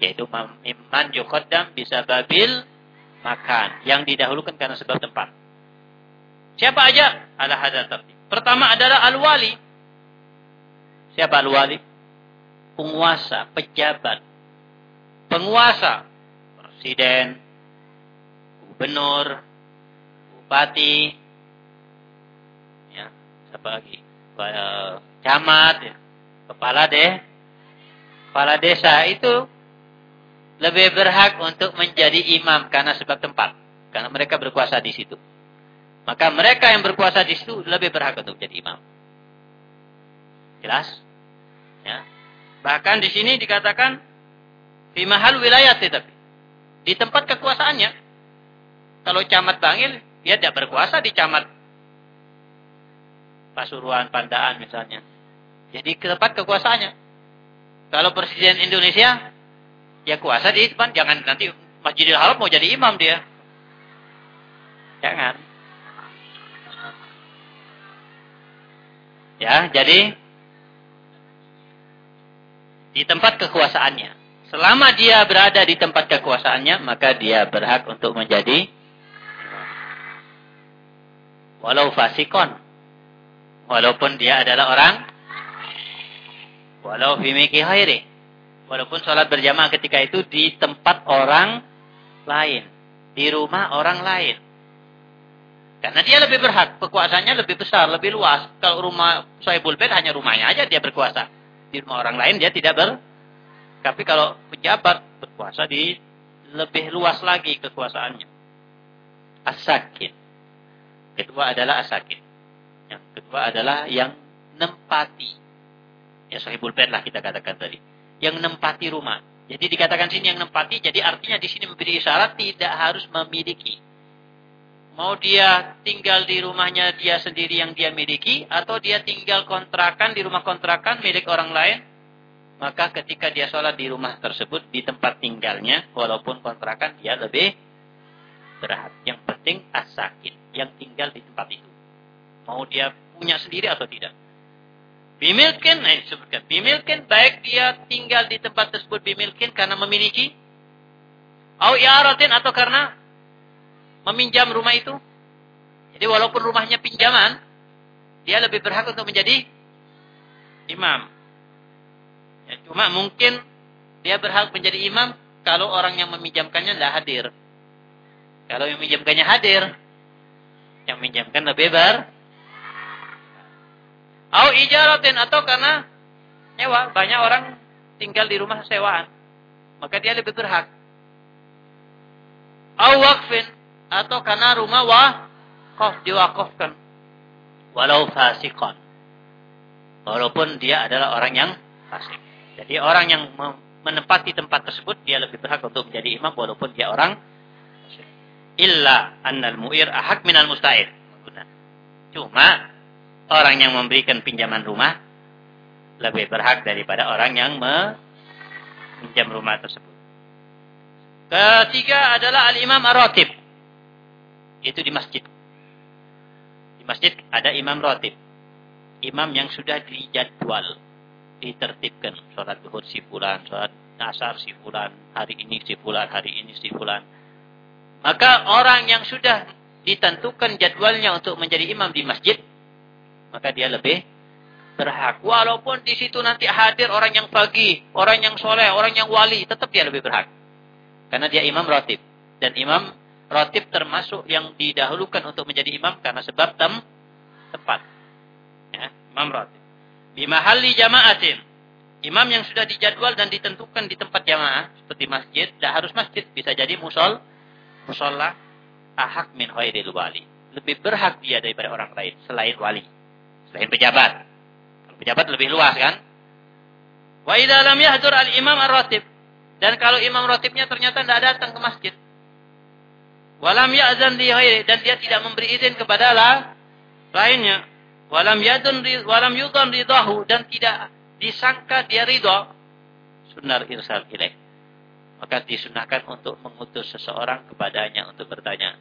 Yaitu iman yuqaddam bisa babil makan. Yang didahulukan karena sebab tempat. Siapa aja? Ala hadal tertib. Pertama adalah al-wali. Siapa al-wali? Penguasa, pejabat. Penguasa. Presiden, gubernur, bupati, ya, siapa lagi? Camat, ya. kepala deh, kepala desa itu lebih berhak untuk menjadi imam karena sebab tempat. Karena mereka berkuasa di situ. Maka mereka yang berkuasa di situ lebih berhak untuk jadi imam. Jelas? Ya. Bahkan di sini dikatakan di mahal wilayah tetapi di tempat kekuasaannya. Kalau camat Bangil, dia tidak berkuasa di camat Pasuruan, Pandaan misalnya. Jadi tempat kekuasaannya. Kalau Presiden Indonesia Ya kuasa di depan, jangan nanti Masjidil Haram mau jadi imam dia. Jangan. Ya, jadi di tempat kekuasaannya. Selama dia berada di tempat kekuasaannya, maka dia berhak untuk menjadi walau fasikon. Walaupun dia adalah orang walau fimiki khairi Walaupun sholat berjamaah ketika itu di tempat orang lain. Di rumah orang lain. Karena dia lebih berhak. Kekuasaannya lebih besar, lebih luas. Kalau rumah Soebul Bed hanya rumahnya aja dia berkuasa. Di rumah orang lain dia tidak ber... Tapi kalau pejabat berkuasa di lebih luas lagi kekuasaannya. Asakin. Kedua adalah asakin. Yang kedua adalah yang nempati. Ya Soebul Bed lah kita katakan tadi yang nempati rumah. Jadi dikatakan sini yang nempati, jadi artinya di sini memberi isyarat tidak harus memiliki. Mau dia tinggal di rumahnya dia sendiri yang dia miliki, atau dia tinggal kontrakan di rumah kontrakan milik orang lain, maka ketika dia sholat di rumah tersebut, di tempat tinggalnya, walaupun kontrakan, dia lebih berat. Yang penting as-sakin, yang tinggal di tempat itu. Mau dia punya sendiri atau tidak. Bimilkin, nah disebutkan. Bimilkin, baik dia tinggal di tempat tersebut bimilkin karena memiliki. Au i'aratin atau karena meminjam rumah itu. Jadi walaupun rumahnya pinjaman, dia lebih berhak untuk menjadi imam. Ya, cuma mungkin dia berhak menjadi imam kalau orang yang meminjamkannya tidak hadir. Kalau yang meminjamkannya hadir, yang meminjamkan lebih ber Au ijaratin atau karena nyewa. Banyak orang tinggal di rumah sewaan. Maka dia lebih berhak. Au wakfin atau karena rumah wakaf diwakafkan. Walau fasikon. Walaupun dia adalah orang yang fasik. Jadi orang yang menempati tempat tersebut dia lebih berhak untuk menjadi imam walaupun dia orang illa annal mu'ir ahak minal musta'id. Cuma orang yang memberikan pinjaman rumah lebih berhak daripada orang yang meminjam rumah tersebut. Ketiga adalah al-imam ar-ratib. Itu di masjid. Di masjid ada imam ratib. Imam yang sudah dijadwal, ditertibkan. Sholat duhur si fulan, sholat asar si fulan, hari ini si fulan, hari ini si fulan. Maka orang yang sudah ditentukan jadwalnya untuk menjadi imam di masjid, maka dia lebih berhak. Walaupun di situ nanti hadir orang yang pagi, orang yang soleh, orang yang wali, tetap dia lebih berhak. Karena dia imam rotib. Dan imam rotib termasuk yang didahulukan untuk menjadi imam karena sebab tem tepat. Ya, imam rotib. Bimahalli jama'atin. Imam yang sudah dijadwal dan ditentukan di tempat jamaah, seperti masjid, tidak harus masjid, bisa jadi musol, musola, ahak min khairil wali. Lebih berhak dia daripada orang lain, selain wali. Selain pejabat. Pejabat lebih luas kan? Wa idza lam yahdur al-imam ar-ratib. Dan kalau imam ratibnya ternyata tidak datang ke masjid. Walam ya'zan li dan dia tidak memberi izin kepada lah, lainnya. Walam yadun walam yudan ridahu dan tidak disangka dia ridha. Sunnah irsal ilaih. Maka disunahkan untuk mengutus seseorang kepadanya untuk bertanya.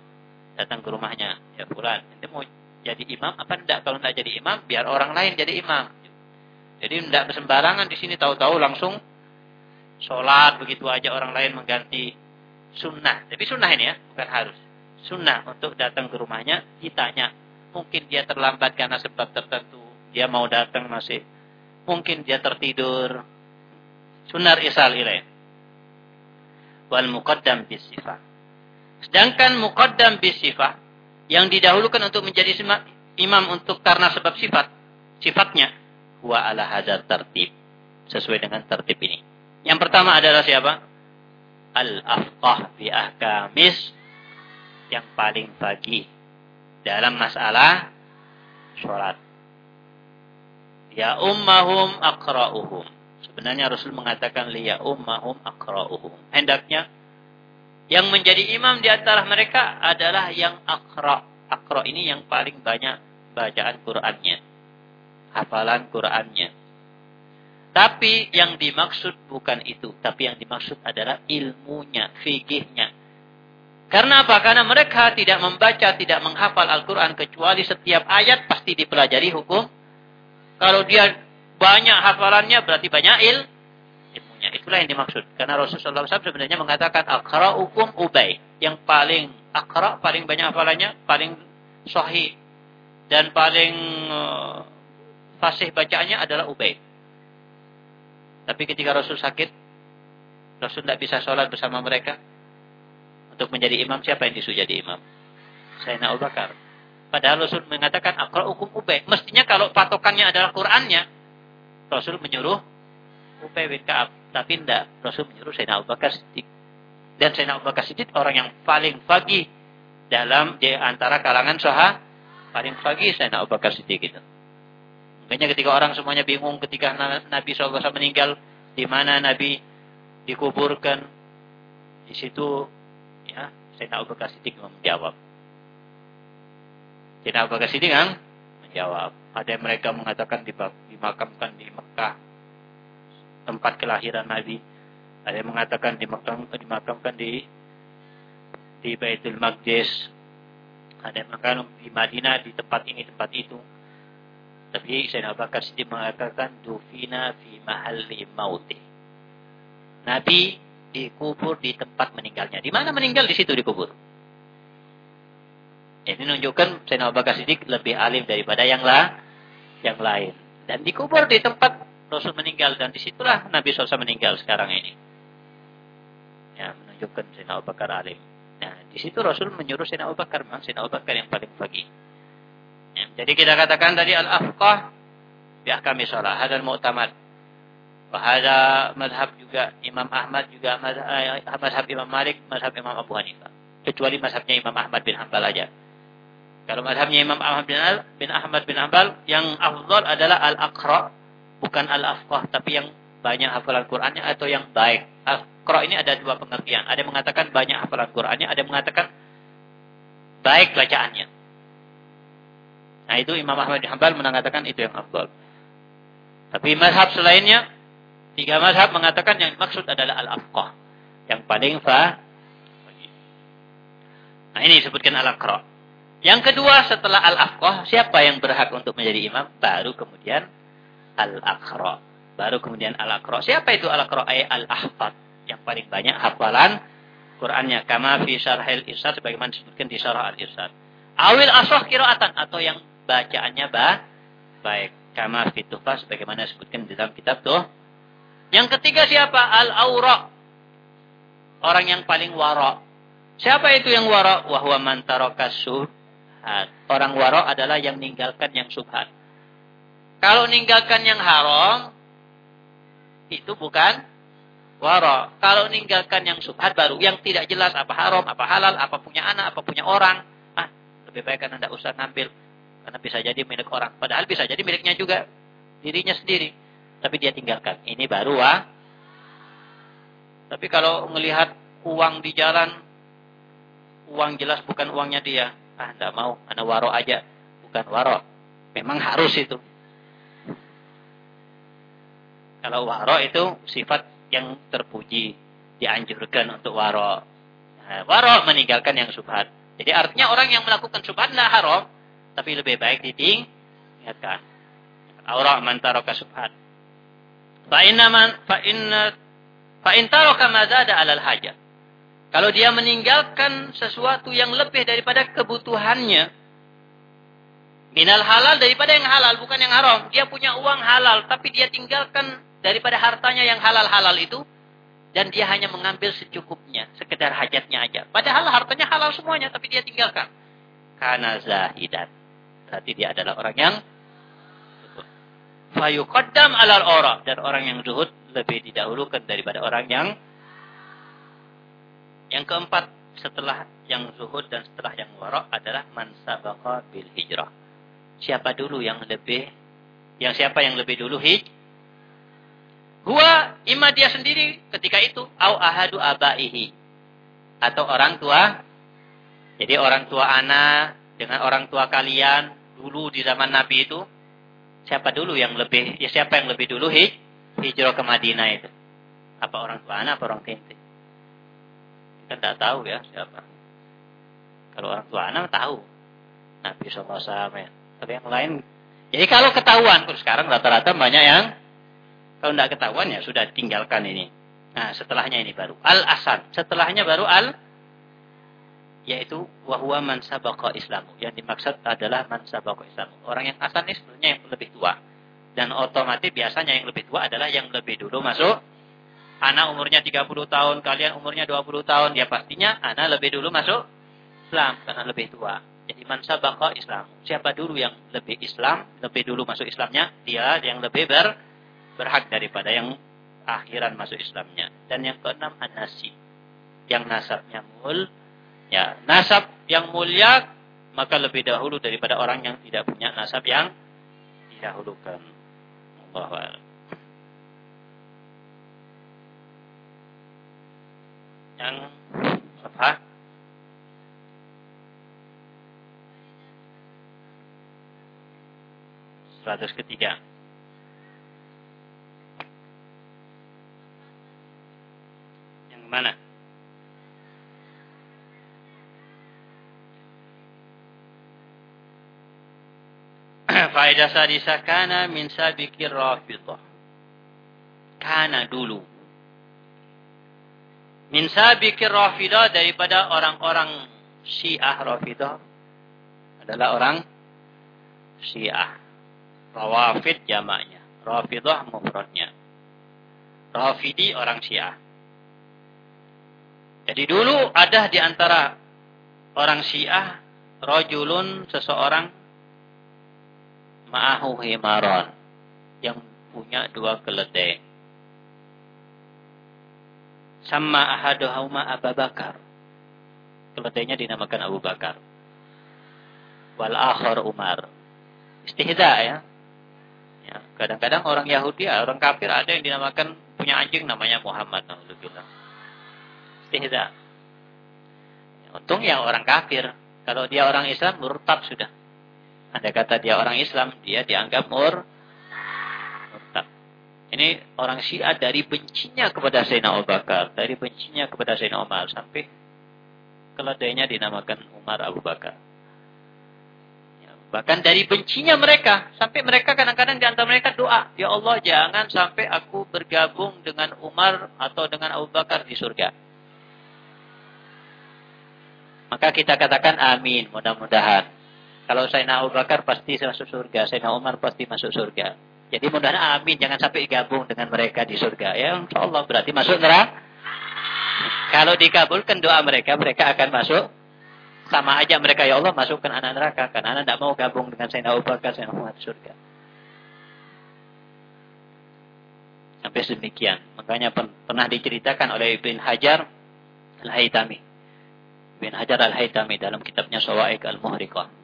Datang ke rumahnya. Ya bulan, ini mau jadi imam apa enggak? Kalau enggak jadi imam, biar orang lain jadi imam. Jadi enggak sembarangan di sini tahu-tahu langsung sholat begitu aja orang lain mengganti sunnah. Tapi sunnah ini ya, bukan harus. Sunnah untuk datang ke rumahnya, ditanya. Mungkin dia terlambat karena sebab tertentu. Dia mau datang masih. Mungkin dia tertidur. Sunnah isal ilaih. Wal muqaddam bis sifat. Sedangkan muqaddam bis sifat yang didahulukan untuk menjadi imam untuk karena sebab sifat sifatnya huwa ala tertib sesuai dengan tertib ini. Yang pertama adalah siapa? Al-afqah bi ahkamis yang paling pagi dalam masalah sholat. Ya ummahum akra'uhum. Sebenarnya Rasul mengatakan liya ummahum akra'uhum. Hendaknya yang menjadi imam di antara mereka adalah yang akra. Akra ini yang paling banyak bacaan Qur'annya. Hafalan Qur'annya. Tapi yang dimaksud bukan itu. Tapi yang dimaksud adalah ilmunya, fikihnya. Karena apa? Karena mereka tidak membaca, tidak menghafal Al-Quran. Kecuali setiap ayat pasti dipelajari hukum. Kalau dia banyak hafalannya berarti banyak il, ilmunya. Itulah yang dimaksud. Karena Rasulullah SAW sebenarnya mengatakan akra hukum ubay. Yang paling akra, paling banyak hafalannya, paling sahih. Dan paling uh, fasih bacaannya adalah ubay. Tapi ketika Rasul sakit, Rasul tidak bisa sholat bersama mereka. Untuk menjadi imam, siapa yang disuruh jadi imam? Sayyidina Abu Bakar. Padahal Rasul mengatakan, akra hukum Ubay. Mestinya kalau patokannya adalah Qur'annya, Rasul menyuruh Ubay bin Ka'ab. Tapi tidak. Rasul menyuruh Sayyidina Abu Bakar Siddiq. Dan Sayyidina Abu Bakar Siddiq orang yang paling fagih dalam di antara kalangan soha paling fagih Sayyidina Abu Bakar Siddiq itu. Makanya ketika orang semuanya bingung ketika Nabi SAW meninggal, di mana Nabi dikuburkan, di situ ya Sayyidina Abu Bakar Siddiq menjawab. Sayyidina Abu Bakar Siddiq kan menjawab. Ada yang mereka mengatakan dimakamkan di Mekah, tempat kelahiran Nabi. Ada yang mengatakan dimakamkan di di Baitul Maqdis. Ada yang mengatakan di Madinah, di tempat ini, tempat itu. Tapi Sayyidina Abu Bakar Siddiq mengatakan dufina fi mahalli mauti. Nabi dikubur di tempat meninggalnya. Di mana meninggal di situ dikubur. Ini menunjukkan Sayyidina Abu Bakar Siddiq lebih alim daripada yang lain. Dan dikubur di tempat Rasul meninggal dan di situlah Nabi SAW meninggal sekarang ini. Ya, menunjukkan Sayyidina Abu Bakar alim. Nah, di situ Rasul menyuruh Sayyidina Abu Bakar, memang Sayyidina Abu Bakar yang paling pagi. Ya, jadi kita katakan tadi al-afqah bi ahkami shalah, hadal mu'tamad. Wa hada madhab juga Imam Ahmad juga madhab, eh, madhab Imam Malik, madhab Imam Abu Hanifah. Kecuali madhabnya Imam Ahmad bin Hanbal aja. Kalau madhabnya Imam Ahmad bin, Al, bin Ahmad bin Hanbal, yang afdal adalah al-aqra, bukan al-afqah, tapi yang banyak hafalan Qur'annya atau yang baik. Al-aqra ini ada dua pengertian. Ada yang mengatakan banyak hafalan Qur'annya, ada yang mengatakan baik bacaannya. Nah itu Imam Ahmad bin Hanbal mengatakan itu yang afdal. Tapi mazhab selainnya, tiga mazhab mengatakan yang maksud adalah al-afqah. Yang paling fa. Nah ini disebutkan al-aqra. Yang kedua setelah al-afqah, siapa yang berhak untuk menjadi imam? Baru kemudian al-aqra. Baru kemudian al-aqra. Siapa itu al-aqra? Ay al-ahfad. Yang paling banyak hafalan Qur'annya. Kama fi syarhil irsad. Sebagaimana disebutkan di syarah al-irsad. Awil asroh kiraatan. Atau yang bacaannya bah, baik. Kama fitufa sebagaimana disebutkan di dalam kitab tuh. Yang ketiga siapa? Al-aura. Orang yang paling wara. Siapa itu yang wara? Wahwa man taraka subhat. Orang wara adalah yang meninggalkan yang subhat. Kalau meninggalkan yang haram, itu bukan wara. Kalau meninggalkan yang subhat baru, yang tidak jelas apa haram, apa halal, apa punya anak, apa punya orang. Ah, lebih baik kan anda usah ngambil karena bisa jadi milik orang. Padahal bisa jadi miliknya juga dirinya sendiri. Tapi dia tinggalkan. Ini baru wah. Tapi kalau melihat uang di jalan, uang jelas bukan uangnya dia. Ah, tidak mau. Anak waro aja. Bukan waro. Memang harus itu. Kalau waro itu sifat yang terpuji. Dianjurkan untuk waro. Nah, waro meninggalkan yang subhat. Jadi artinya orang yang melakukan subhat tidak haram tapi lebih baik ditinggalkan. Aura man taraka subhat. Fa inna man fa inna fa in taraka ma zada 'ala al-hajat. Kalau dia meninggalkan sesuatu yang lebih daripada kebutuhannya, minal halal daripada yang halal, bukan yang haram. Dia punya uang halal, tapi dia tinggalkan daripada hartanya yang halal-halal itu, dan dia hanya mengambil secukupnya, sekedar hajatnya aja. Padahal hartanya halal semuanya, tapi dia tinggalkan. Karena zahidat. Berarti dia adalah orang yang fayuqaddam alal orang dan orang yang zuhud lebih didahulukan daripada orang yang yang keempat setelah yang zuhud dan setelah yang wara adalah man sabaqa bil hijrah. Siapa dulu yang lebih yang siapa yang lebih dulu hij? Huwa imma dia sendiri ketika itu au ahadu abaihi atau orang tua. Jadi orang tua anak dengan orang tua kalian dulu di zaman Nabi itu siapa dulu yang lebih ya siapa yang lebih dulu hij? hijrah ke Madinah itu? Apa orang tua anak apa orang tua Kita tidak tahu ya siapa. Kalau orang tua anak tahu. Nabi SAW ya. Tapi yang lain. Jadi kalau ketahuan. Terus sekarang rata-rata banyak yang. Kalau tidak ketahuan ya sudah tinggalkan ini. Nah setelahnya ini baru. Al-Asan. Setelahnya baru Al. Yaitu wahwa man sabaqa islamu. Yang dimaksud adalah man sabaqa islamu. Orang yang asan ini sebenarnya yang lebih tua. Dan otomatis biasanya yang lebih tua adalah yang lebih dulu masuk anak umurnya 30 tahun, kalian umurnya 20 tahun, ya pastinya anak lebih dulu masuk Islam karena lebih tua. Jadi man sabaqa Islam. Siapa dulu yang lebih Islam, lebih dulu masuk Islamnya, dia yang lebih ber, berhak daripada yang akhiran masuk Islamnya. Dan yang keenam an-nasi. Yang nasabnya mul, ya, nasab yang mulia maka lebih dahulu daripada orang yang tidak punya nasab yang didahulukan. Allah yang apa? Seratus ketiga. Yang mana? Faedah sadisa kana min sabikir rafidah. Kana dulu min sabikir rafidah daripada orang-orang Syiah Rafidah adalah orang Syiah. Rawafid jamaknya. Rafidah mufradnya. Rafidi orang Syiah. Jadi dulu ada di antara orang Syiah rajulun seseorang ma'ahu himaron yang punya dua keledai sama ahaduhuma Abu Bakar. Keledainya dinamakan Abu Bakar. Wal akhar Umar. Istihda ya. ya. Kadang-kadang orang Yahudi, orang kafir ada yang dinamakan punya anjing namanya Muhammad. Alhamdulillah. Istihda. Untung yang orang kafir. Kalau dia orang Islam, murtad sudah. Anda kata dia orang Islam, dia dianggap mur, ini orang Syiah dari bencinya kepada Sayyidina Abu Bakar, dari bencinya kepada Sayyidina Umar sampai keledainya dinamakan Umar Abu Bakar. Ya, bahkan dari bencinya mereka, sampai mereka kadang-kadang di antara mereka doa, Ya Allah jangan sampai aku bergabung dengan Umar atau dengan Abu Bakar di surga. Maka kita katakan amin, mudah-mudahan. Kalau Sayyidina Abu Bakar pasti masuk surga, Sayyidina Umar pasti masuk surga. Jadi mudah-mudahan amin. Jangan sampai gabung dengan mereka di surga. Ya insya Allah berarti masuk neraka. Kalau dikabulkan doa mereka, mereka akan masuk. Sama aja mereka, ya Allah masukkan anak neraka. Karena anak tidak mau gabung dengan Sayyidina Abu Bakar, Sayyidina Muhammad surga. Sampai sedemikian. Makanya pernah diceritakan oleh Ibn Hajar Al-Haytami. Ibn Hajar Al-Haytami dalam kitabnya Sawaik Al-Muhriqah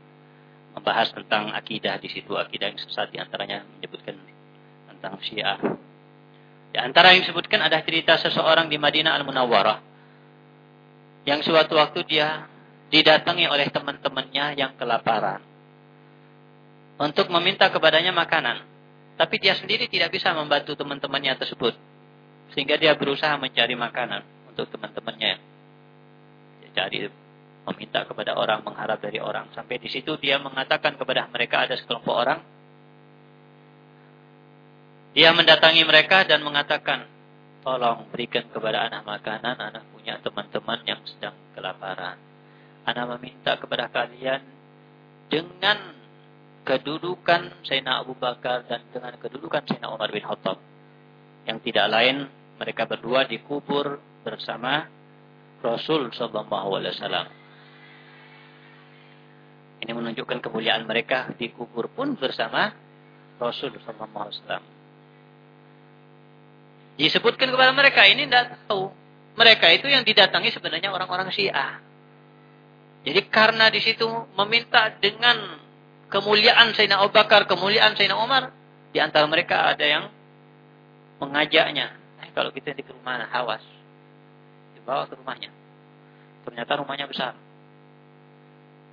membahas tentang akidah di situ akidah yang sesat di antaranya menyebutkan tentang Syiah. Di antara yang disebutkan ada cerita seseorang di Madinah Al-Munawwarah yang suatu waktu dia didatangi oleh teman-temannya yang kelaparan untuk meminta kepadanya makanan. Tapi dia sendiri tidak bisa membantu teman-temannya tersebut. Sehingga dia berusaha mencari makanan untuk teman-temannya. Dia cari meminta kepada orang, mengharap dari orang. Sampai di situ dia mengatakan kepada mereka ada sekelompok orang. Dia mendatangi mereka dan mengatakan, tolong berikan kepada anak makanan, anak punya teman-teman yang sedang kelaparan. Anak meminta kepada kalian dengan kedudukan Sayyidina Abu Bakar dan dengan kedudukan Sayyidina Umar bin Khattab. Yang tidak lain mereka berdua dikubur bersama Rasul sallallahu alaihi. Ini menunjukkan kemuliaan mereka dikubur pun bersama Rasul sallallahu alaihi. Disebutkan kepada mereka ini tidak tahu. Mereka itu yang didatangi sebenarnya orang-orang Syiah. Jadi karena di situ meminta dengan kemuliaan Sayyidina Abu Bakar, kemuliaan Sayyidina Umar, di antara mereka ada yang mengajaknya. Nah, kalau kita di rumah Hawas, dibawa ke rumahnya. Ternyata rumahnya besar.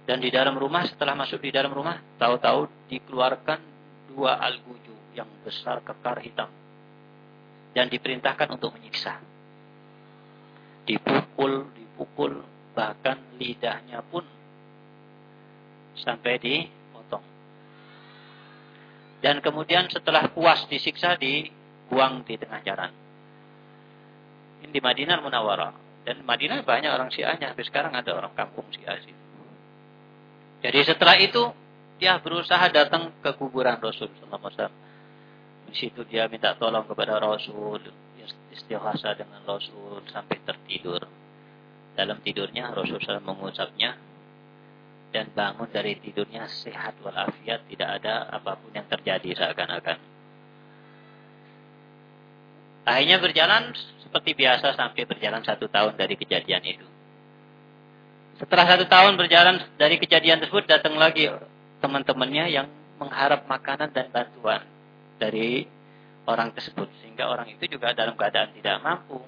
Dan di dalam rumah, setelah masuk di dalam rumah, tahu-tahu dikeluarkan dua alguju yang besar kekar hitam dan diperintahkan untuk menyiksa. Dipukul, dipukul, bahkan lidahnya pun sampai dipotong. Dan kemudian setelah puas disiksa, dibuang di tengah jalan. Ini di Madinah Munawwarah. Dan Madinah banyak orang Syiahnya. Sampai sekarang ada orang kampung Syiah sini. Jadi setelah itu, dia berusaha datang ke kuburan Rasul SAW di situ dia minta tolong kepada Rasul, istighasa dengan Rasul sampai tertidur. Dalam tidurnya Rasul SAW mengucapnya dan bangun dari tidurnya sehat walafiat, tidak ada apa pun yang terjadi seakan-akan. Akhirnya berjalan seperti biasa sampai berjalan satu tahun dari kejadian itu. Setelah satu tahun berjalan dari kejadian tersebut, datang lagi teman-temannya yang mengharap makanan dan bantuan dari orang tersebut sehingga orang itu juga dalam keadaan tidak mampu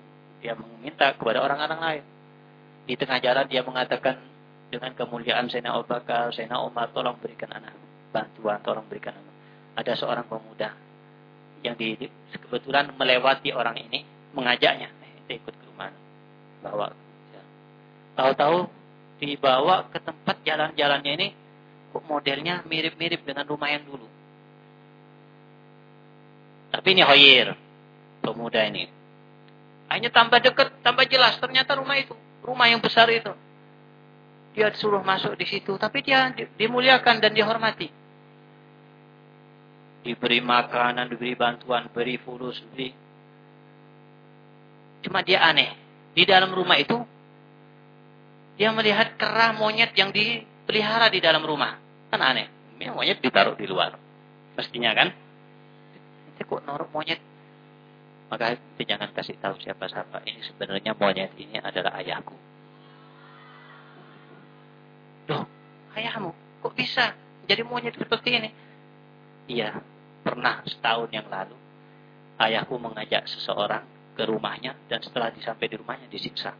dia meminta kepada orang-orang lain di tengah jalan dia mengatakan dengan kemuliaan Sayyidina Abu Bakar, Sayyidina Umar tolong berikan anak bantuan, tolong berikan anak. Ada seorang pemuda yang di, kebetulan melewati orang ini mengajaknya, eh, ikut ke rumah, bawa. Tahu-tahu dibawa ke tempat jalan-jalannya ini kok modelnya mirip-mirip dengan rumah yang dulu. Tapi ini Hoyer, pemuda ini. Hanya tambah dekat, tambah jelas. Ternyata rumah itu, rumah yang besar itu. Dia disuruh masuk di situ, tapi dia dimuliakan dan dihormati. Diberi makanan, diberi bantuan, beri fulus, beri. Cuma dia aneh. Di dalam rumah itu, dia melihat kerah monyet yang dipelihara di dalam rumah. Kan aneh. Monyet ditaruh di luar. Mestinya kan? Saya kok norok monyet. Maka jangan kasih tahu siapa-siapa. Ini sebenarnya monyet ini adalah ayahku. Loh ayahmu kok bisa jadi monyet seperti ini? Iya pernah setahun yang lalu ayahku mengajak seseorang ke rumahnya dan setelah disampai di rumahnya disiksa.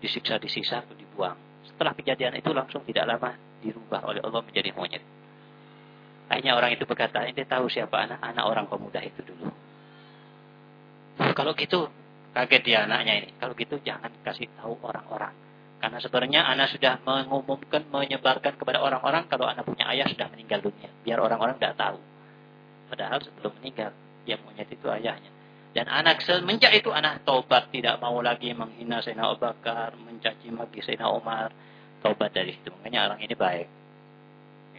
Disiksa disiksa dibuang. Setelah kejadian itu langsung tidak lama dirubah oleh Allah menjadi monyet Akhirnya orang itu berkata, ini tahu siapa anak-anak orang pemuda itu dulu. Kalau gitu, kaget dia anaknya ini. Kalau gitu jangan kasih tahu orang-orang. Karena sebenarnya anak sudah mengumumkan, menyebarkan kepada orang-orang kalau anak punya ayah sudah meninggal dunia. Biar orang-orang tidak tahu. Padahal sebelum meninggal, dia monyet itu ayahnya. Dan anak semenjak itu anak tobat, tidak mau lagi menghina Sayyidina Abu Bakar, mencaci maki Sayyidina Umar. Tobat dari situ. Makanya orang ini baik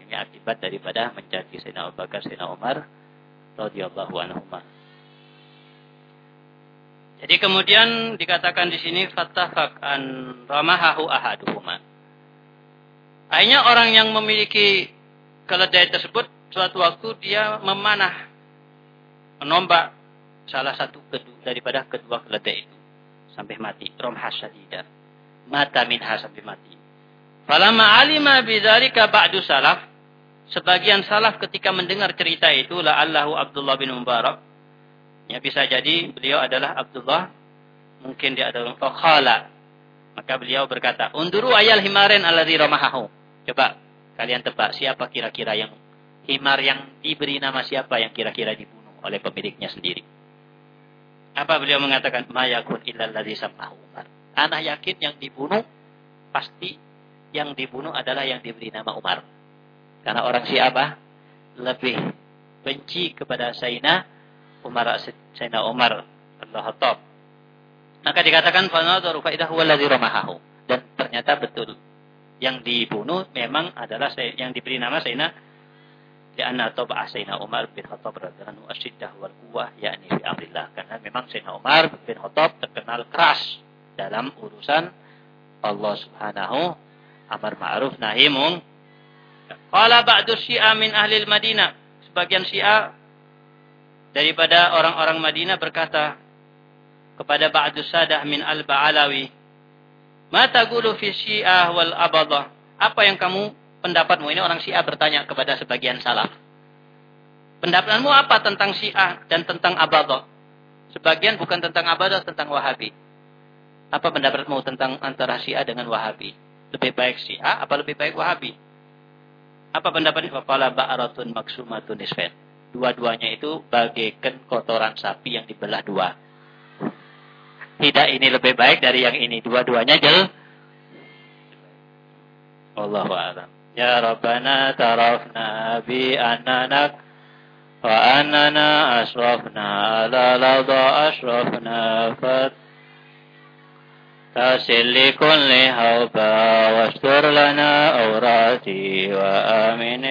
ini akibat daripada mencaci Sayyidina Abu Bakar, Sayyidina Umar radhiyallahu anhu. Jadi kemudian dikatakan di sini fatafak an ramahahu ahaduhuma. Akhirnya orang yang memiliki keledai tersebut suatu waktu dia memanah menombak salah satu kedua, daripada kedua keledai itu sampai mati. Romhas syadidah. Mata minha sampai mati. Falamma alima bidzalika ba'du salaf sebagian salaf ketika mendengar cerita itu la Allahu Abdullah bin Mubarak. Ya bisa jadi beliau adalah Abdullah mungkin dia adalah fakhala maka beliau berkata unduru ayal himaren alladhi ramahahu. Coba kalian tebak siapa kira-kira yang himar yang diberi nama siapa yang kira-kira dibunuh oleh pemiliknya sendiri. Apa beliau mengatakan? Mayakun illal ladzi samahu. Umar anak yakin yang dibunuh pasti yang dibunuh adalah yang diberi nama Umar karena orang siapa? Lebih benci kepada Sayyidina Umar Sayyidina Umar Allah Khattab Maka dikatakan fanadharu fa alladhi ramahahu. Dan ternyata betul. Yang dibunuh memang adalah yang diberi nama Sayyidina Lianna taba Sayyidina Umar bin Khattab radhiyallahu asyiddah wal quwwah yakni fi amrillah. Karena memang Sayyidina Umar bin Khattab terkenal keras dalam urusan Allah Subhanahu amar ma'ruf nahi mung. Qala ba'du Syiah min ahli Madinah. Sebagian Syiah daripada orang-orang Madinah berkata kepada ba'du sadah min al-Ba'alawi. Mata gulu fi Syiah wal abadah. Apa yang kamu pendapatmu? Ini orang Syiah bertanya kepada sebagian salaf. Pendapatmu apa tentang Syiah dan tentang Abadah? Sebagian bukan tentang Abadah, tentang Wahabi. Apa pendapatmu tentang antara Syiah dengan Wahabi? Lebih baik Syiah apa lebih baik Wahabi? Apa pendapatnya? Faqala ba'aratun maksumatun nisfain. Dua-duanya itu bagaikan kotoran sapi yang dibelah dua. Tidak ini lebih baik dari yang ini. Dua-duanya jel. Allahu a'lam. Ya Rabbana tarafna bi annanak wa annana asrafna ala lada asrafna fat tasil li kulli hawba wastur lana awrati wa amin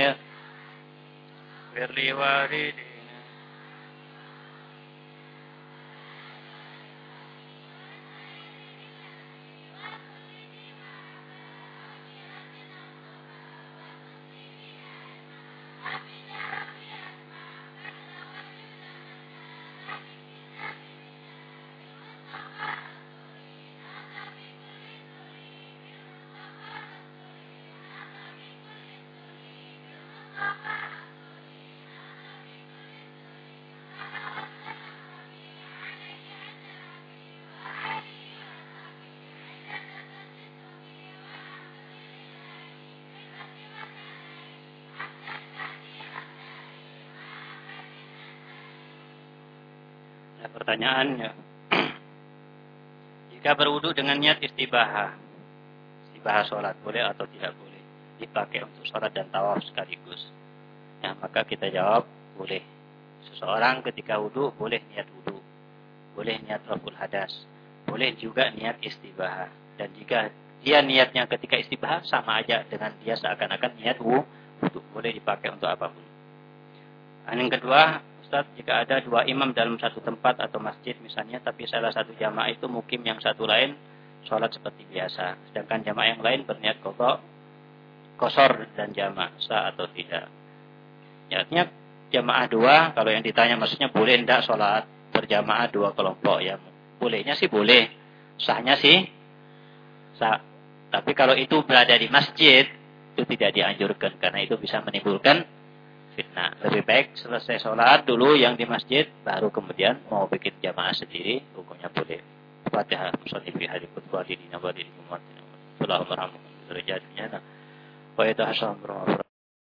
pertanyaannya. Jika berwudu dengan niat istibaha, istibaha sholat boleh atau tidak boleh? Dipakai untuk sholat dan tawaf sekaligus. Ya, maka kita jawab boleh. Seseorang ketika wudu boleh niat wudu, boleh niat raful hadas, boleh juga niat istibaha. Dan jika dia niatnya ketika istibaha sama aja dengan dia seakan-akan niat wudu, boleh dipakai untuk apa pun. Dan yang kedua, Ustaz, jika ada dua imam dalam satu tempat atau masjid misalnya, tapi salah satu jamaah itu mukim yang satu lain sholat seperti biasa. Sedangkan jamaah yang lain berniat kodok, kosor dan jamaah, sah atau tidak. Ya, artinya jamaah dua, kalau yang ditanya maksudnya boleh tidak sholat berjamaah dua kelompok. Ya, bolehnya sih boleh. Sahnya sih sah. Tapi kalau itu berada di masjid, itu tidak dianjurkan. Karena itu bisa menimbulkan fitnah. Lebih baik selesai sholat dulu yang di masjid, baru kemudian mau bikin jamaah sendiri, hukumnya boleh. Fatihah, musalli fi hadikut walidina walidina walidina. Allahumma rahmukum. Wa itu hasan